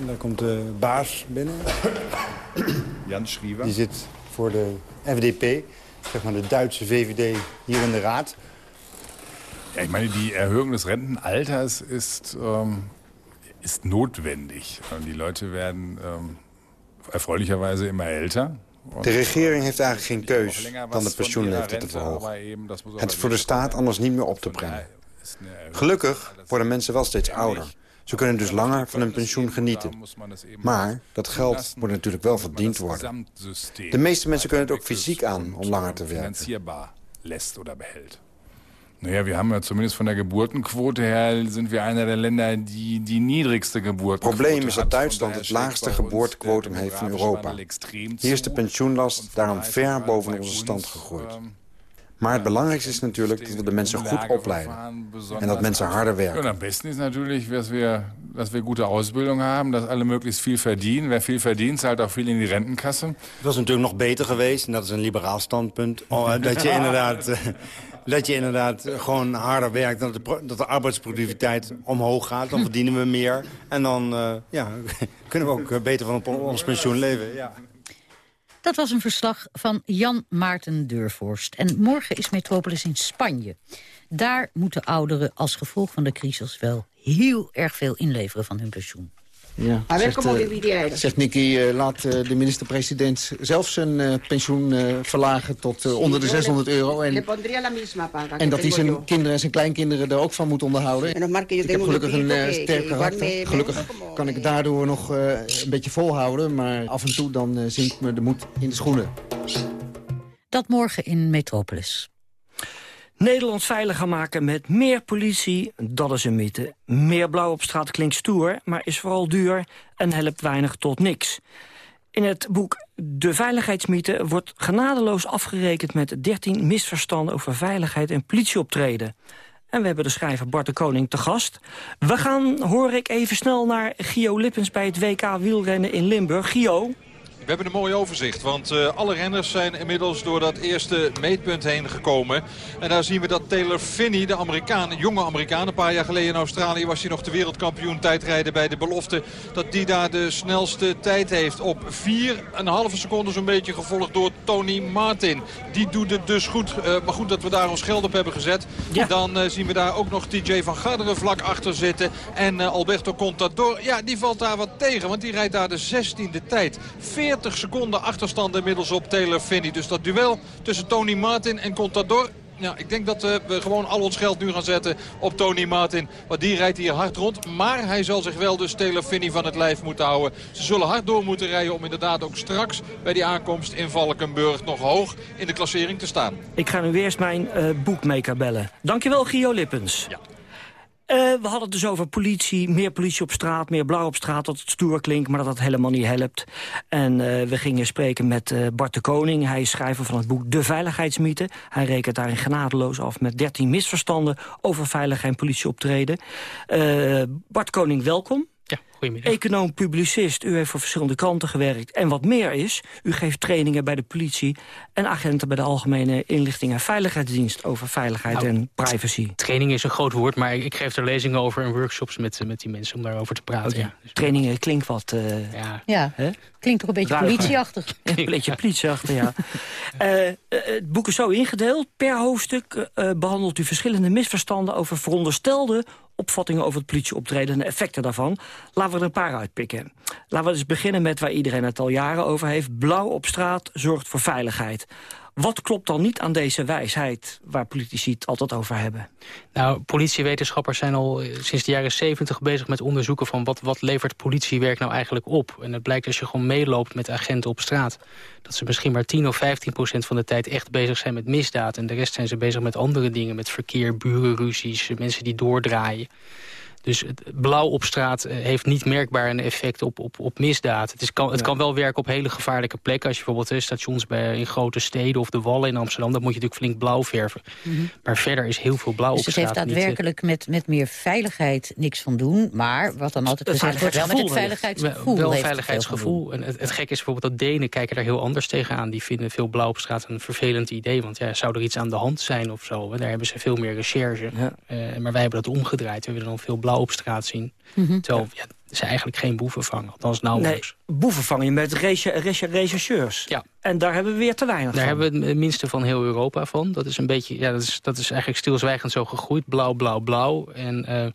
En daar komt de baas binnen. Jan Schriever. Die zit voor de FDP, zeg maar de Duitse VVD, hier in de Raad. Ja, ich meine, die Erhöhung des Rentenalters ist, ähm, ist notwendig. Die Leute werden ähm, erfreulicherweise immer älter. De regering heeft eigenlijk geen keus dan de pensioenleeftijd te verhogen. Het is voor de staat anders niet meer op te brengen. Gelukkig worden mensen wel steeds ouder. Ze kunnen dus langer van hun pensioen genieten. Maar dat geld moet natuurlijk wel verdiend worden. De meeste mensen kunnen het ook fysiek aan om langer te werken. Naja, wir haben ja zumindest von der Geburtenquote her sind wir einer der Länder die die niedrigste Geburtenquote Probleem is dat Duitsland het laagste geboortequotum heeft van Europa. Hier is de pensioenlast daarom ver boven onze stand gegroeid. Maar het belangrijkste is natuurlijk dat we de mensen goed opleiden. En dat mensen harder werken. En het beste is natuurlijk dat we, dat we goede Ausbildung hebben. Dat alle möglichst veel verdienen. Wer veel verdient, zahlt ook veel in die rentenkasse. Dat was natuurlijk nog beter geweest. En dat is een liberaal standpunt. Oh, dat je inderdaad... dat je inderdaad gewoon harder werkt. Dat de, dat de arbeidsproductiviteit omhoog gaat. Dan verdienen we meer. En dan uh, ja, kunnen we ook beter van ons pensioen leven. Ja. Dat was een verslag van Jan Maarten Deurvorst. En morgen is Metropolis in Spanje. Daar moeten ouderen als gevolg van de crisis wel heel erg veel inleveren van hun pensioen. Ja, él. Zegt Nicky, uh, laat uh, de minister-president zelf zijn uh, pensioen verlagen tot onder de 600 euro. En, en dat hij zijn kinderen en zijn kleinkinderen er ook van moet onderhouden. Ik heb gelukkig een sterk karakter. Gelukkig kan ik daardoor nog een beetje volhouden. Maar af en toe dan zinkt me de moed in de schoenen. Dat morgen in Metropolis. Nederland veiliger maken met meer politie, dat is een mythe. Meer blauw op straat klinkt stoer, maar is vooral duur en helpt weinig tot niks. In het boek De Veiligheidsmythe wordt genadeloos afgerekend met 13 misverstanden over veiligheid en politieoptreden. En we hebben de schrijver Bart de Koning te gast. We gaan, hoor ik, even snel naar Gio Lippens bij het WK wielrennen in Limburg. Gio? We hebben een mooi overzicht, want uh, alle renners zijn inmiddels door dat eerste meetpunt heen gekomen. En daar zien we dat Taylor Finney, de Amerikaan, jonge Amerikaan, een paar jaar geleden in Australië was hij nog de wereldkampioen tijdrijden bij de belofte. Dat die daar de snelste tijd heeft op 4,5 seconden zo'n beetje gevolgd door Tony Martin. Die doet het dus goed, uh, maar goed dat we daar ons geld op hebben gezet. Ja. Dan uh, zien we daar ook nog TJ van Garderen vlak achter zitten. En Alberto Contador, ja die valt daar wat tegen, want die rijdt daar de 16e tijd. 40 seconden achterstand inmiddels op Taylor Finney. Dus dat duel tussen Tony Martin en Contador... Ja, ik denk dat uh, we gewoon al ons geld nu gaan zetten op Tony Martin. Want die rijdt hier hard rond. Maar hij zal zich wel dus Taylor Finney van het lijf moeten houden. Ze zullen hard door moeten rijden om inderdaad ook straks bij die aankomst in Valkenburg nog hoog in de klassering te staan. Ik ga nu eerst mijn uh, boekmaker bellen. Dankjewel Gio Lippens. Ja. Uh, we hadden het dus over politie, meer politie op straat, meer blauw op straat, dat het stoer klinkt, maar dat dat helemaal niet helpt. En uh, we gingen spreken met uh, Bart de Koning, hij is schrijver van het boek De Veiligheidsmythe. Hij rekent daarin genadeloos af met 13 misverstanden over veilig en politieoptreden. Bart Koning, welkom. Ja, goedemiddag. Econoom, publicist, u heeft voor verschillende kranten gewerkt. En wat meer is, u geeft trainingen bij de politie... en agenten bij de Algemene Inlichting en Veiligheidsdienst... over veiligheid nou, en privacy. Training is een groot woord, maar ik geef er lezingen over... en workshops met, met die mensen om daarover te praten. Ja. Dus trainingen klinkt wat... Uh, ja, ja. klinkt toch een beetje Ruiger. politieachtig. een beetje politieachtig, ja. uh, uh, het boek is zo ingedeeld. Per hoofdstuk behandelt u verschillende misverstanden... over veronderstelde opvattingen over het politieoptreden en de effecten daarvan. Laten we er een paar uitpikken. Laten we dus beginnen met waar iedereen het al jaren over heeft. Blauw op straat zorgt voor veiligheid. Wat klopt dan niet aan deze wijsheid waar politici het altijd over hebben? Nou, politiewetenschappers zijn al eh, sinds de jaren 70 bezig met onderzoeken van wat, wat levert politiewerk nou eigenlijk op. En het blijkt als je gewoon meeloopt met agenten op straat, dat ze misschien maar 10 of 15 procent van de tijd echt bezig zijn met misdaad. En de rest zijn ze bezig met andere dingen, met verkeer, burenruzies, mensen die doordraaien. Dus het blauw op straat eh, heeft niet merkbaar een effect op, op, op misdaad. Het, is, kan, het kan wel werken op hele gevaarlijke plekken. Als je bijvoorbeeld uh, stations bij, in grote steden of de Wallen in Amsterdam... dan moet je natuurlijk flink blauw verven. Mhm. Maar verder is heel veel blauw dus op straat. Dus het heeft daadwerkelijk met, met meer veiligheid niks van doen. Maar wat dan altijd gezegd wordt, wel met het veiligheidsgevoel. Wel, veiligheidsgevoel. En het, het gekke is bijvoorbeeld dat Denen kijken daar heel anders tegenaan. Die vinden veel blauw op straat een vervelend idee. Want ja, zou er iets aan de hand zijn of zo? Daar hebben ze veel meer recherche. Uh, maar wij hebben dat omgedraaid. We willen dan veel blauw op straat zien. Mm Terwijl ja, ze eigenlijk geen boeven vangen. Althans nauwelijks. Nee, boeven vangen je met rechercheurs. Ja. En daar hebben we weer te weinig daar van. hebben we het minste van heel Europa van. Dat is een beetje, ja, dat is, dat is eigenlijk stilzwijgend zo gegroeid. Blauw, blauw, blauw. En uh,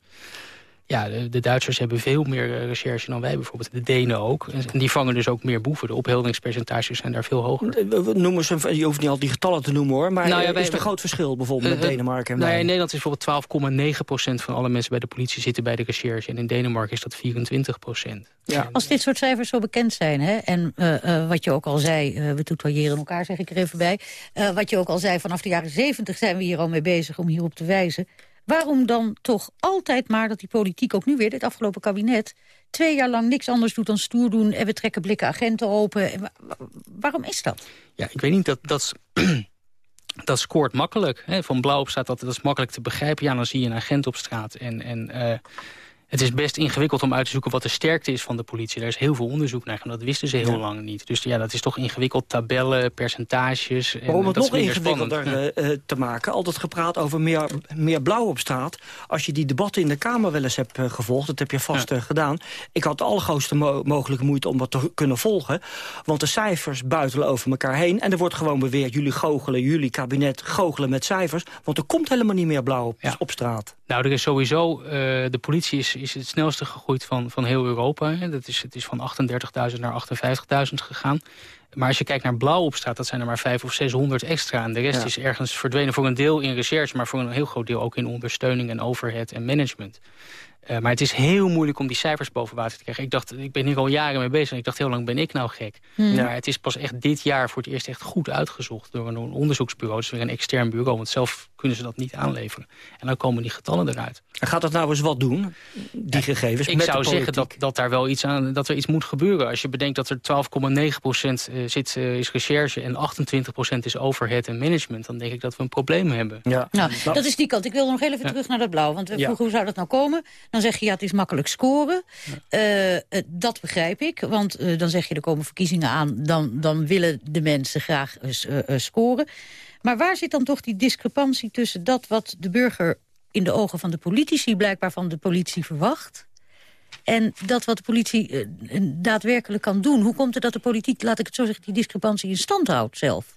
ja, de, de, Duitsers hebben veel meer eh, recherche dan wij bijvoorbeeld. De Denen ook. En, die vangen dus ook meer boeven. De opheldingspercentages zijn daar veel hoger. Noemen ze, je hoeft niet al die getallen te noemen hoor. Maar nou ja, is er een groot verschil bijvoorbeeld met eh, eh, Denemarken en nou ja, In Nederland is bijvoorbeeld 12,9% van alle mensen bij de politie zitten bij de recherche. En in Denemarken is dat 24%. Ja. Als dit soort cijfers zo bekend zijn, hè, en uh, wat je ook al zei, uh, we tutoyeren elkaar, zeg ik er even bij. wat je ook al zei, vanaf de jaren 70 zijn we hier al mee bezig om hierop te wijzen. Waarom dan toch altijd maar dat die politiek, ook nu weer, dit afgelopen kabinet... twee jaar lang niks anders doet dan stoer doen... en we trekken blikken agenten open. Waarom is dat? Ja, ik weet niet, dat, dat, dat scoort makkelijk. Hè. Van blauw op staat dat, dat is makkelijk te begrijpen. Ja, dan zie je een agent op straat en... en uh, het is best ingewikkeld om uit te zoeken wat de sterkte is van de politie. Daar is heel veel onderzoek naar en dat wisten ze heel lang niet. Dus ja, dat is toch ingewikkeld, tabellen, percentages. En om het nog ingewikkelder uh, te maken, altijd gepraat over meer, meer blauw op straat. Als je die debatten in de Kamer wel eens hebt uh, gevolgd, dat heb je vast ja. gedaan. Ik had de allergrootste mo mogelijke moeite om wat te kunnen volgen. Want de cijfers buitelen over elkaar heen. En er wordt gewoon beweerd, jullie goochelen, jullie kabinet goochelen met cijfers. Want er komt helemaal niet meer blauw op, op straat. Nou, er is sowieso, de politie is is het snelste gegroeid van, van heel Europa. Dat is, het is van 38.000 naar 58.000 gegaan. Maar als je kijkt naar blauw op straat, dat zijn er maar 500 of 600 extra. En de rest is ergens verdwenen voor een deel in research... maar voor een heel groot deel ook in ondersteuning en overhead en management. Uh, maar het is heel moeilijk om die cijfers boven water te krijgen. Ik dacht, ik ben hier al jaren mee bezig en ik dacht, heel lang ben ik nou gek. Hmm. Maar het is pas echt dit jaar voor het eerst echt goed uitgezocht... door een onderzoeksbureau, dus weer een extern bureau. Want zelf kunnen ze dat niet aanleveren. En dan komen die getallen eruit. En gaat dat nou eens wat doen, die gegevens? Ik zou zeggen dat, dat daar wel iets aan, dat er iets moet gebeuren. Als je bedenkt dat er 12,9 procent eh, zit, uh, is recherche... en 28 procent is overhead en management... dan denk ik dat we een probleem hebben. Ja. Nou, dat is die kant. Ik wil nog even terug naar dat blauw. Want we vroegen, hoe zou dat nou komen? Dan zeg je, ja, het is makkelijk scoren. Uh, dat begrijp ik, want uh, dan zeg je, er komen verkiezingen aan... dan, dan willen de mensen graag scoren. Maar waar zit dan toch die discrepantie tussen dat wat de burger... in de ogen van de politici blijkbaar van de politie verwacht... en dat wat de politie daadwerkelijk kan doen? Hoe komt het dat de politiek, laat ik het zo zeggen... die discrepantie in stand houdt zelf?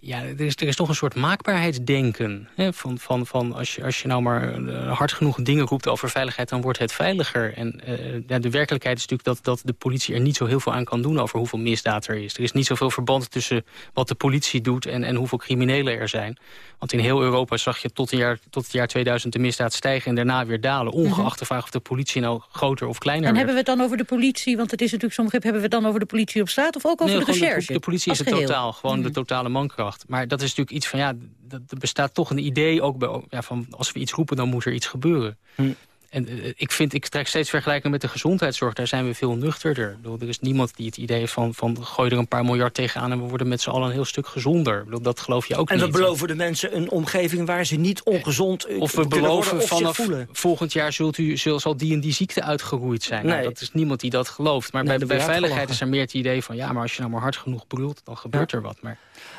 Ja, er is, er is toch een soort maakbaarheidsdenken. Hè? Van, van, van als, je, als je nou maar eh, hard genoeg dingen roept over veiligheid... dan wordt het veiliger. En uh, ja, de werkelijkheid is natuurlijk dat, dat de politie er niet zo heel veel aan kan doen... over hoeveel misdaad er is. Er is niet zoveel verband tussen wat de politie doet... en, en hoeveel criminelen er zijn. Want in heel Europa zag je tot, jaar, tot het jaar 2000 de misdaad stijgen... en daarna weer dalen. Ongeacht de vraag of de politie nou groter of kleiner En werd. hebben we het dan over de politie? Want het is natuurlijk soms hebben we het dan over de politie op straat... of ook over nee, de recherche? De, de politie is het totaal. Gewoon de totale mankracht. Maar dat is natuurlijk iets van, ja, er bestaat toch een idee ook bij, ja, van als we iets roepen, dan moet er iets gebeuren. Hm. En uh, ik vind, ik trek steeds vergelijking met de gezondheidszorg. Daar zijn we veel nuchterder. Bedoel, er is niemand die het idee van, van gooi er een paar miljard tegenaan... en we worden met z'n allen een heel stuk gezonder. Bedoel, dat geloof je ook en niet. En we beloven de mensen een omgeving waar ze niet ongezond eh, Of we beloven vanaf volgend jaar zult u, zal die en die ziekte uitgeroeid zijn. Nou, nee. Nou, dat is niemand die dat gelooft. Maar bij, bij veiligheid is er meer het idee van... ja, maar als je nou maar hard genoeg brult, dan gebeurt ja. er wat. Maar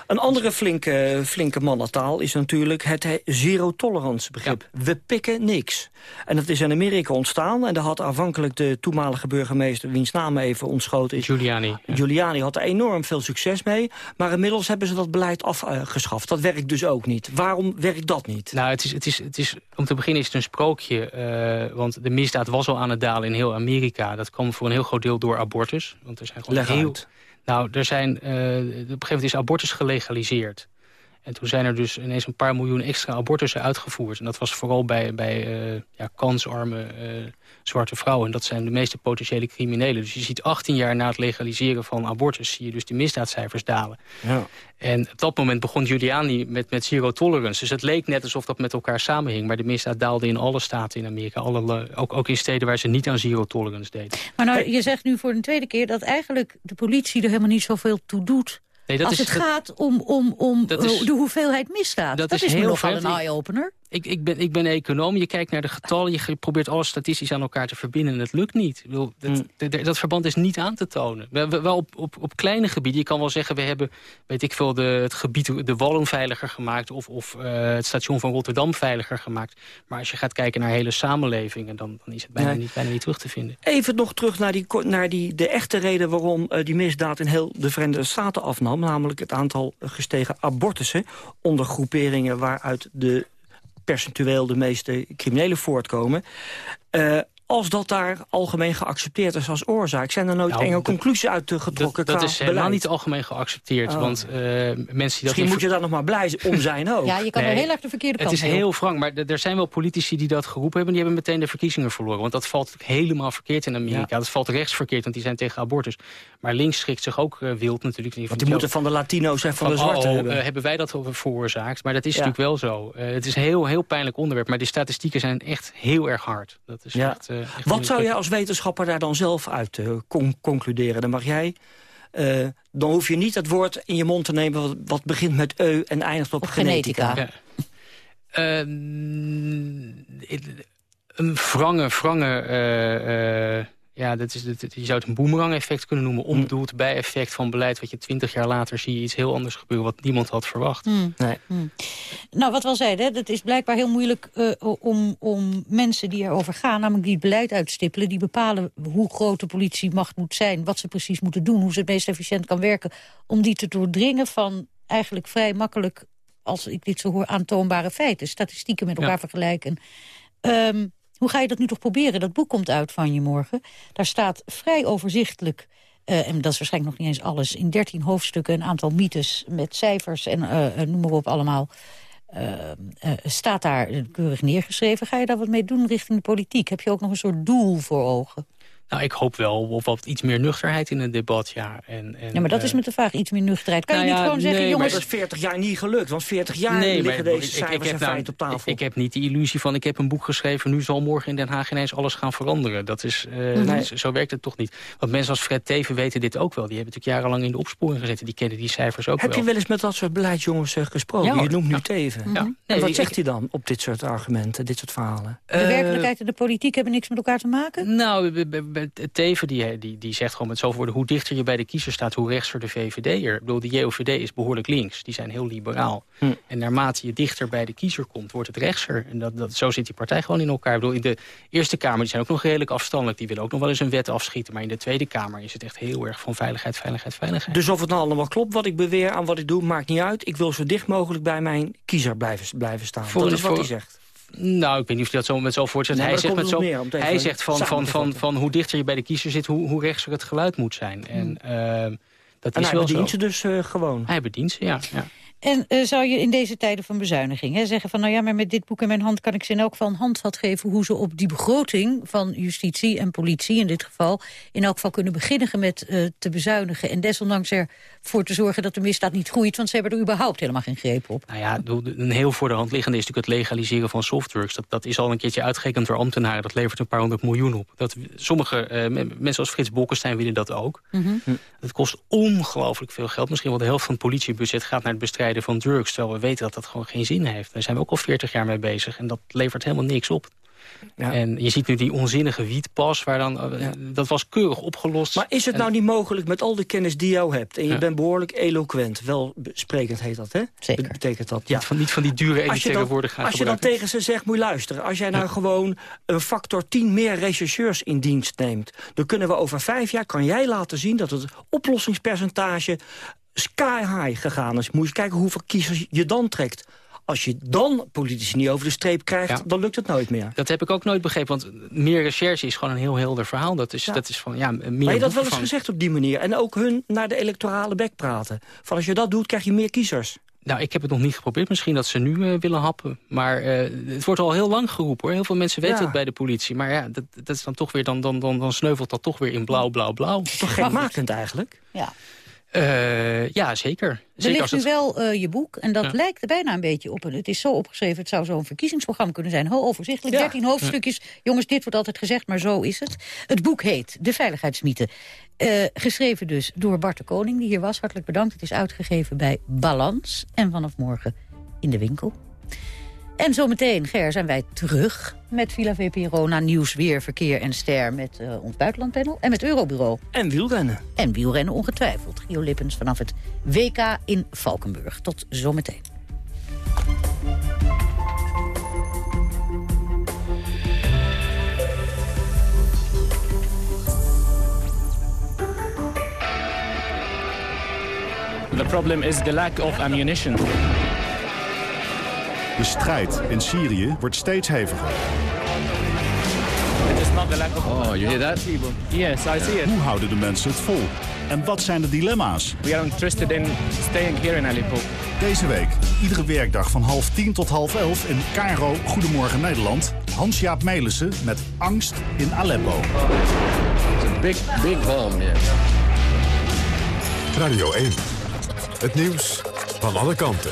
een andere flinke, flinke mannentaal is natuurlijk het zero-tolerance begrip. We pikken niks. En dat is in Amerika ontstaan. En daar had aanvankelijk de toenmalige burgemeester... wiens naam even ontschoten is... Giuliani. Giuliani had er enorm veel succes mee. Maar inmiddels hebben ze dat beleid afgeschaft. Dat werkt dus ook niet. Waarom werkt dat niet? Nou, het is, het is, het is, om te beginnen is het een sprookje. Uh, want de misdaad was al aan het dalen in heel Amerika. Dat kwam voor een heel groot deel door abortus. Want er zijn gewoon Leg heel... Uit. Nou, er zijn, uh, op een gegeven moment is abortus gelegaliseerd. En toen zijn er dus ineens een paar miljoen extra abortussen uitgevoerd. En dat was vooral bij, bij uh, ja, kansarme uh, zwarte vrouwen. En dat zijn de meeste potentiële criminelen. Dus je ziet 18 jaar na het legaliseren van abortus... zie je dus de misdaadcijfers dalen. Ja. En op dat moment begon Giuliani met, met zero tolerance. Dus het leek net alsof dat met elkaar samenhing. Maar de misdaad daalde in alle staten in Amerika. Alle, ook, ook in steden waar ze niet aan zero tolerance deden. Maar nou, je zegt nu voor de tweede keer... dat eigenlijk de politie er helemaal niet zoveel toe doet Nee, dat Als is, het gaat om, om, om de hoeveelheid misdaad. Dat, dat is, is heel nogal een eye-opener. Ik, ik, ben, ik ben econoom, je kijkt naar de getallen... je probeert alles statistisch aan elkaar te verbinden en het lukt niet. dat, hmm. dat, verband is niet aan te tonen. We, wel op, op, op kleine gebieden, je kan wel zeggen... we hebben, weet ik veel, de, het gebied, de Wallen veiliger gemaakt... of, of uh, het station van Rotterdam veiliger gemaakt. Maar als je gaat kijken naar hele samenlevingen... dan, dan is het bijna, niet, bijna niet terug te vinden. Even nog terug naar, die, naar die, de echte reden... waarom uh, die misdaad in heel de Verenigde Staten afnam... namelijk het aantal gestegen abortussen... onder groeperingen waaruit de percentueel de meeste criminelen voortkomen. Uh, als dat daar algemeen geaccepteerd is als oorzaak. Zijn er nooit nou, enge conclusies uit getrokken Dat, dat is helemaal niet algemeen geaccepteerd. Oh. Want uh, mensen die Misschien moet je daar nog maar blij om zijn ook. ja, je kan er heel erg de verkeerde kant Het is heel frank, maar er zijn wel politici die dat geroepen hebben... die hebben meteen de verkiezingen verloren. Want dat valt helemaal verkeerd in Amerika. Dat valt rechts verkeerd, want die zijn tegen abortus. Maar links schikt zich ook uh, wild natuurlijk. Want die moeten van de Latino's en van, van de zwarte oh, hebben. Uh, hebben wij dat veroorzaakt? Maar dat is natuurlijk wel zo. het is een heel, heel pijnlijk onderwerp. Maar de statistieken zijn echt heel erg hard. Dat is echt, Wat zou jij als wetenschapper daar dan zelf uit te concluderen? Dan mag jij... Uh, dan hoef je niet het woord in je mond te nemen... wat, wat begint met eu en eindigt op, genetica. genetica. Ja. Uh, een wrange, wrange uh, ja, dat is, dat, je zou het een boemerang-effect kunnen noemen. Mm. Onbedoeld bij-effect van beleid. Wat je twintig jaar later zie je iets heel anders gebeuren... wat niemand had verwacht. Mm. Nee. Mm. Nou, wat wel zeiden, het is blijkbaar heel moeilijk uh, om, om mensen die erover gaan... namelijk die het beleid uitstippelen... die bepalen hoe groot de politiemacht moet zijn... wat ze precies moeten doen, hoe ze het meest efficiënt kan werken... om die te doordringen van eigenlijk vrij makkelijk... als ik dit zo hoor, aantoonbare feiten. Statistieken met elkaar vergelijken. Um, hoe ga je dat nu toch proberen? Dat boek komt uit van je morgen. Daar staat vrij overzichtelijk... Uh, en dat is waarschijnlijk nog niet eens alles... in dertien hoofdstukken een aantal mythes met cijfers en uh, noem maar op allemaal... Staat daar keurig neergeschreven. Ga je daar wat mee doen richting de politiek? Heb je ook nog een soort doel voor ogen? Nou, ik hoop wel op wat iets meer nuchterheid in het debat, ja. En, en, ja, maar dat is met de vraag, iets meer nuchterheid. Kan je nou niet gewoon zeggen, nee, jongens... Maar dat is 40 jaar niet gelukt, want 40 jaar nee, liggen deze cijfers ik, ik en feiten op tafel. Ik, heb niet de illusie van, ik heb een boek geschreven... nu zal morgen in Den Haag ineens alles gaan veranderen. Dat is, uh, nee. Zo werkt het toch niet. Want mensen als Fred Teven weten dit ook wel. Die hebben natuurlijk jarenlang in de opsporing gezeten. Die kennen die cijfers ook heb wel. Heb je wel eens met dat soort beleidsjongens uh, gesproken? Ja, je noemt nu Teven. Ja. En wat zegt hij dan op dit soort argumenten, dit soort verhalen? De werkelijkheid en de politiek hebben niks met elkaar te maken? Nou, Teven die die, die, zegt gewoon met zoveel woorden... hoe dichter je bij de kiezer staat, hoe rechtser de VVD er. Ik bedoel, de JOVD is behoorlijk links. Die zijn heel liberaal. Hm. En naarmate je dichter bij de kiezer komt, wordt het rechtser. En dat, dat, zo zit die partij gewoon in elkaar. Ik bedoel, in de Eerste Kamer die zijn ook nog redelijk afstandelijk. Die willen ook nog wel eens een wet afschieten. Maar in de Tweede Kamer is het echt heel erg van veiligheid, veiligheid, veiligheid. Dus of het nou allemaal klopt wat ik beweer aan wat ik doe, maakt niet uit. Ik wil zo dicht mogelijk bij mijn kiezer blijven, blijven staan. Voor, dat is wat hij zegt. Nou, ik weet niet of hij dat zo met zo voortzet. hij zegt, met zo, hij zegt van, van, van, van, hoe dichter je bij de kiezer zit, hoe, hoe rechtser het geluid moet zijn. En, uh, dat en is hij wel bedient ze dus uh, gewoon? Hij bedient ze, ja. ja. En uh, zou je in deze tijden van bezuiniging hè, zeggen van... nou ja, maar met dit boek in mijn hand kan ik ze in elk geval een handvat geven... hoe ze op die begroting van justitie en politie in dit geval... in elk geval kunnen beginnen met uh, te bezuinigen... en desondanks ervoor te zorgen dat de misdaad niet groeit... want ze hebben er überhaupt helemaal geen greep op. Nou ja, een heel voor de hand liggende is natuurlijk het legaliseren van softworks. Dat, dat is al een keertje uitgerekend door ambtenaren. Dat levert een paar honderd miljoen op. Dat, sommige uh, mensen als Frits Bolkestein willen dat ook. Mm -hmm. Het kost ongelooflijk veel geld. Misschien wel de helft van het politiebudget gaat naar het bestrijden van drugs. Terwijl we weten dat dat gewoon geen zin heeft. Daar zijn we ook al 40 jaar mee bezig. En dat levert helemaal niks op. Ja. En je ziet nu die onzinnige wietpas, waar dan, eh, dat was keurig opgelost. Maar is het nou niet mogelijk met al de kennis die jou hebt... en je bent behoorlijk eloquent, welsprekend heet dat, hè? Zeker. Betekent dat, ja. Niet van, niet van die dure editaire woorden gaat Als je dan tegen ze zegt, moet je luisteren... als jij nou gewoon een factor 10 meer rechercheurs in dienst neemt... dan kunnen we over vijf jaar, kan jij laten zien... dat het oplossingspercentage sky high gegaan is. Moet je kijken hoeveel kiezers je dan trekt. Als je dan politici niet over de streep krijgt, dan lukt het nooit meer. Dat heb ik ook nooit begrepen, want meer recherche is gewoon een heel helder verhaal. Dat is, dat is van, ja, meer maar je dat wel eens van... gezegd op die manier? En ook hun naar de electorale bek praten. Van als je dat doet, krijg je meer kiezers. Nou, ik heb het nog niet geprobeerd. Misschien dat ze nu uh, willen happen. Maar uh, het wordt al heel lang geroepen. hoor. Heel veel mensen weten ja. het bij de politie. Maar ja, dat, dat is dan toch weer, dan, dan, dan, dan sneuvelt dat toch weer in blauw, blauw, blauw. Toch gekmakend eigenlijk? Ja. Uh, ja, zeker. Er zeker ligt als nu wel uh, je boek en dat Ja. lijkt er bijna een beetje op. En het is zo opgeschreven, het zou zo'n verkiezingsprogramma kunnen zijn. Heel overzichtelijk, Ja. 13 hoofdstukjes. Jongens, dit wordt altijd gezegd, maar zo is het. Het boek heet De Veiligheidsmythe. Eh, geschreven dus door Bart de Koning, die hier was. Hartelijk bedankt. Het is uitgegeven bij Balans. En vanaf morgen in de winkel. En zometeen, Ger, zijn wij terug met Villa VPRO... na nieuws, weer, verkeer en ster met eh, ons buitenlandpanel... en met Eurobureau. En wielrennen. En wielrennen ongetwijfeld. Gio Lippens vanaf het WK in Valkenburg. Tot zometeen. The problem is the lack of ammunition. De strijd in Syrië wordt steeds heviger. Oh, you hear that? Yes, I see it. Hoe houden de mensen het vol? En wat zijn de dilemma's? We are interested in staying here in Aleppo. Deze week, iedere werkdag van half tien tot half elf in Cairo, Goedemorgen Nederland. Hans-Jaap Melissen met Angst in Aleppo. It's a big, big bomb, yeah. Radio 1. Het nieuws van alle kanten.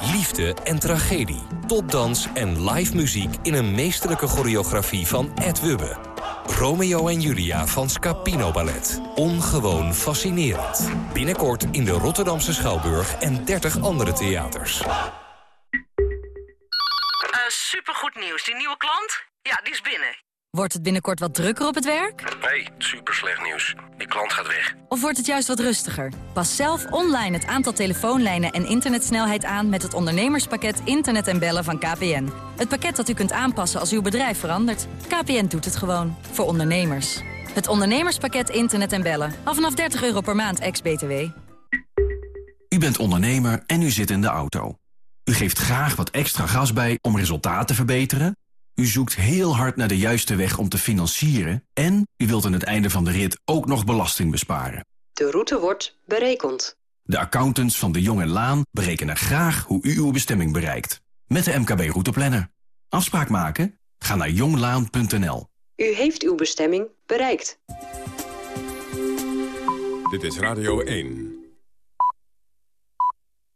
Liefde en tragedie, topdans en live muziek in een meesterlijke choreografie van Ed Wubbe. Romeo en Julia van Scapino Ballet. Ongewoon fascinerend. Binnenkort in de Rotterdamse Schouwburg en 30 andere theaters. Uh, supergoed nieuws. Die nieuwe klant? Ja, die is binnen. Wordt het binnenkort wat drukker op het werk? Nee, super slecht nieuws. Die klant gaat weg. Of wordt het juist wat rustiger? Pas zelf online het aantal telefoonlijnen en internetsnelheid aan... met het ondernemerspakket Internet en Bellen van KPN. Het pakket dat u kunt aanpassen als uw bedrijf verandert. KPN doet het gewoon. Voor ondernemers. Het ondernemerspakket Internet en Bellen. Al vanaf 30 euro per maand, ex-BTW. U bent ondernemer en u zit in de auto. U geeft graag wat extra gas bij om resultaat te verbeteren... U zoekt heel hard naar de juiste weg om te financieren... en u wilt aan het einde van de rit ook nog belasting besparen. De route wordt berekend. De accountants van de Jong en Laan berekenen graag hoe u uw bestemming bereikt. Met de MKB Routeplanner. Afspraak maken? Ga naar jonglaan.nl. U heeft uw bestemming bereikt. Dit is Radio 1.